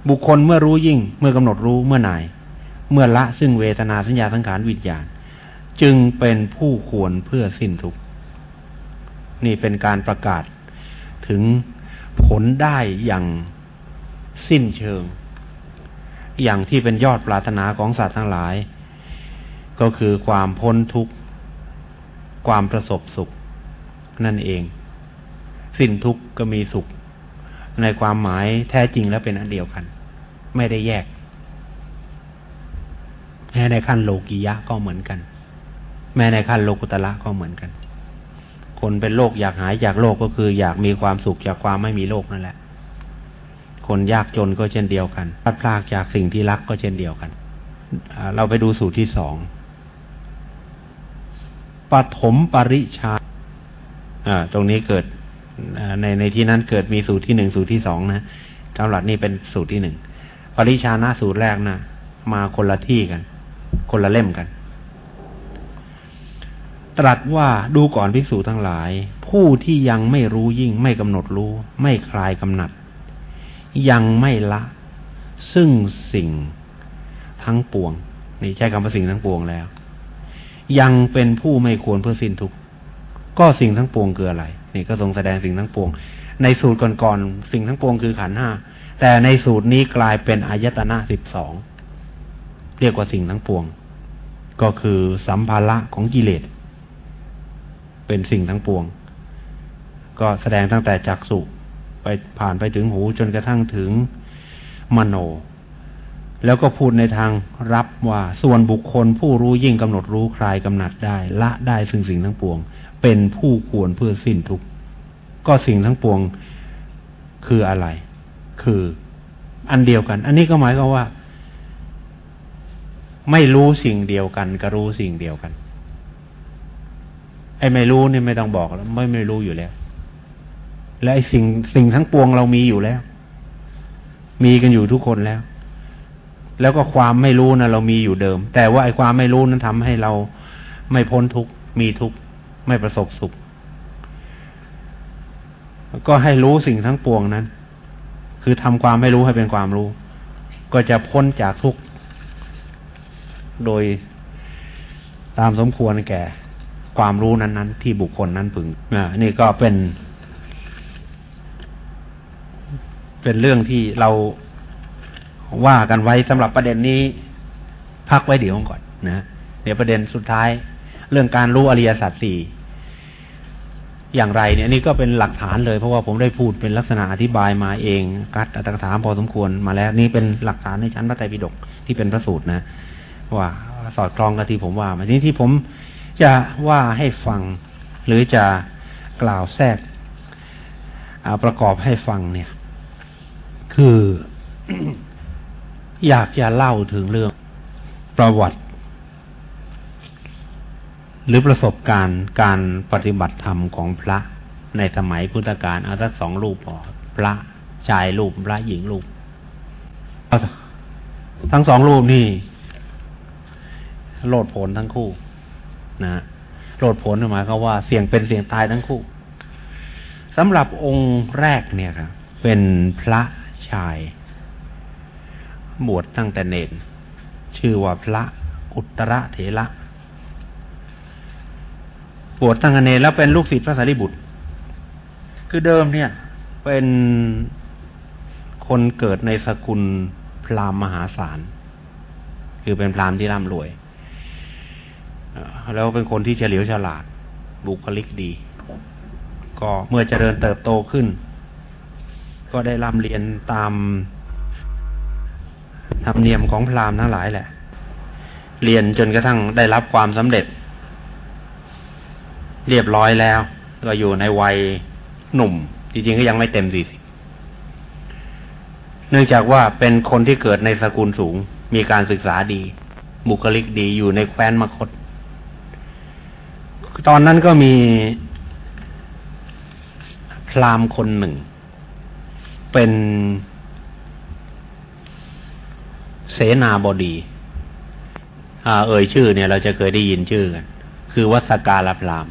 [SPEAKER 2] บุคคลเมื่อรู้ยิ่ง เมื่อกำหนดรู้เมื่อนาย เมื่อละซึ่งเวทนาสัญญาสังขารวิญญาณ จึงเป็นผู้ควรเพื่อสิ้นทุกข์นี่เป็นการประกาศถึงผลได้อย่างสิ้นเชิง อย่างที่เป็นยอดปรารถนาของสัตว์ทั้งหลาย ก็คือความพ้นทุกข์ ความประสบสุข นั่นเอง สิ้นทุกข์ก็มีสุข ในความหมายแท้จริงแล้วเป็นอันเดียวกัน ไม่ได้แยกแม้ในขั้นโลกียะก็เหมือนกัน แม้ในขั้นโลกุตละก็เหมือนกัน คนเป็นโรคอยากหายจากโรคก็คือ อยากมีความสุขจากความไม่มีโรคนั่นแหละ คนยากจนก็เช่นเดียวกันพลัดพรากจากสิ่งที่รักก็เช่นเดียวกัน เราไปดูสูตรที่สอง ปฐมปริชาตรงนี้เกิดในในที่นั้นเกิดมีสูตรที่หนึ่งสูตรที่สองนะสำรับนี่เป็นสูตรที่หนึ่งปริชานะสูตรแรกนะมาคนละที่กัน คนละเล่มกัน ตรัสว่าดูก่อนภิกษุทั้งหลาย ผู้ที่ยังไม่รู้ยิ่งไม่กำหนดรู้ ไม่คลายกำหนัด ยังไม่ละ ซึ่งสิ่งทั้งปวง นี่ใช้คำว่าสิ่งทั้งปวงแล้ว ยังเป็นผู้ไม่ควรเพื่อสิ้นทุกข์ก็สิ่งทั้งปวงคืออะไร นี่ก็ทรงแสดงสิ่งทั้งปวง ในสูตรก่อนๆสิ่งทั้งปวงคือขันห้าแต่ในสูตรนี้กลายเป็นอายตนะสิบสองเรียกว่าสิ่งทั้งปวง ก็คือสัมภาระของกิเลสเป็นสิ่งทั้งปวง ก็แสดงตั้งแต่จักสุไปผ่านไปถึงหูจนกระทั่งถึงมโน แล้วก็พูดในทางรับว่าส่วนบุคคลผู้รู้ยิ่งกำหนดรู้คลายกำหนัดได้ ละได้ซึ่งสิ่งทั้งปวง เป็นผู้ควรเพื่อสิ้นทุกข์ก็สิ่งทั้งปวงคืออะไร คืออันเดียวกัน อันนี้ก็หมายความว่า ไม่รู้สิ่งเดียวกันก็รู้สิ่งเดียวกัน ไอ้ไม่รู้นี่ไม่ต้องบอกแล้ว ไม่ไม่รู้อยู่แล้ว และไอ้สิ่งสิ่งทั้งปวงเรามีอยู่แล้ว มีกันอยู่ทุกคนแล้ว แล้วก็ความไม่รู้นะเรามีอยู่เดิม แต่ว่าไอ้ความไม่รู้นั้นทำให้เราไม่พ้นทุกข์มีทุกข์ไม่ประสบสุข ก็ให้รู้สิ่งทั้งปวงนั้น คือทำความไม่รู้ให้เป็นความรู้ ก็จะพ้นจากทุกข์โดยตามสมควรแก่ความรู้นั้น ๆ ที่บุคคลนั้นพึงอ่านี่ก็เป็น เป็นเรื่องที่เรา ว่ากันไว้สำหรับประเด็นนี้ พักไว้เดี๋ยวก่อนนะเดี๋ยวประเด็นสุดท้าย เรื่องการรู้อริยสัจสี่อย่างไรเนี่ยนี่ก็เป็นหลักฐานเลยเพราะว่าผมได้พูดเป็นลักษณะอธิบายมาเองกัดอัตถกถาพอสมควรมาแล้ว นี่เป็นหลักฐานในชั้นพระไตรปิฎกที่เป็นพระสูตรนะว่าสอดคล้องกับที่ผมว่ามาทีนี้ที่ผมจะว่าให้ฟัง หรือจะกล่าวแทรกประกอบให้ฟังเนี่ย คือ อยากจะเล่าถึงเรื่องประวัติ หรือประสบการณ์การปฏิบัติธรรมของพระในสมัยพุทธกาลเอาสักสองรูปพอพระชายรูปพระหญิงรูป ทั้งสองรูปนี่โลดผลทั้งคู่ นะโลดผลหมายความว่าเสี่ยงเป็นเสี่ยงตายทั้งคู่สำหรับองค์แรกเนี่ยครับเป็นพระชาย บวชตั้งแต่เนนชื่อว่าพระอุตระเถระบวชตั้งแต่เนนแล้วเป็นลูกศิษย์พระสารีบุตร คือเดิมเนี่ย เป็นคนเกิดในสกุลพราหมณ์มหาศาล คือเป็นพราหมณ์ที่ร่ำรวยแล้วเป็นคนที่เฉลียวฉลาด บุคลิกดี ก็เมื่อเจริญเติบโตขึ้น ก็ได้ร่ำเรียนตาม ธรรมเนียมของพราหมณ์ทั้งหลายแหละ เรียนจนกระทั่งได้รับความสำเร็จ เรียบร้อยแล้ว ก็อยู่ในวัยหนุ่ม จริงๆก็ยังไม่เต็มสี่สิบเนื่องจากว่าเป็นคนที่เกิดในสกุลสูง มีการศึกษาดี บุคลิกดีอยู่ในแคว้นมคต ตอนนั้นก็มีพราหมณ์คนหนึ่ง เป็น เสนาบดีอ่าเอ่ยชื่อเนี่ยเราจะเคยได้ยินชื่อกัน คือวัสการพราม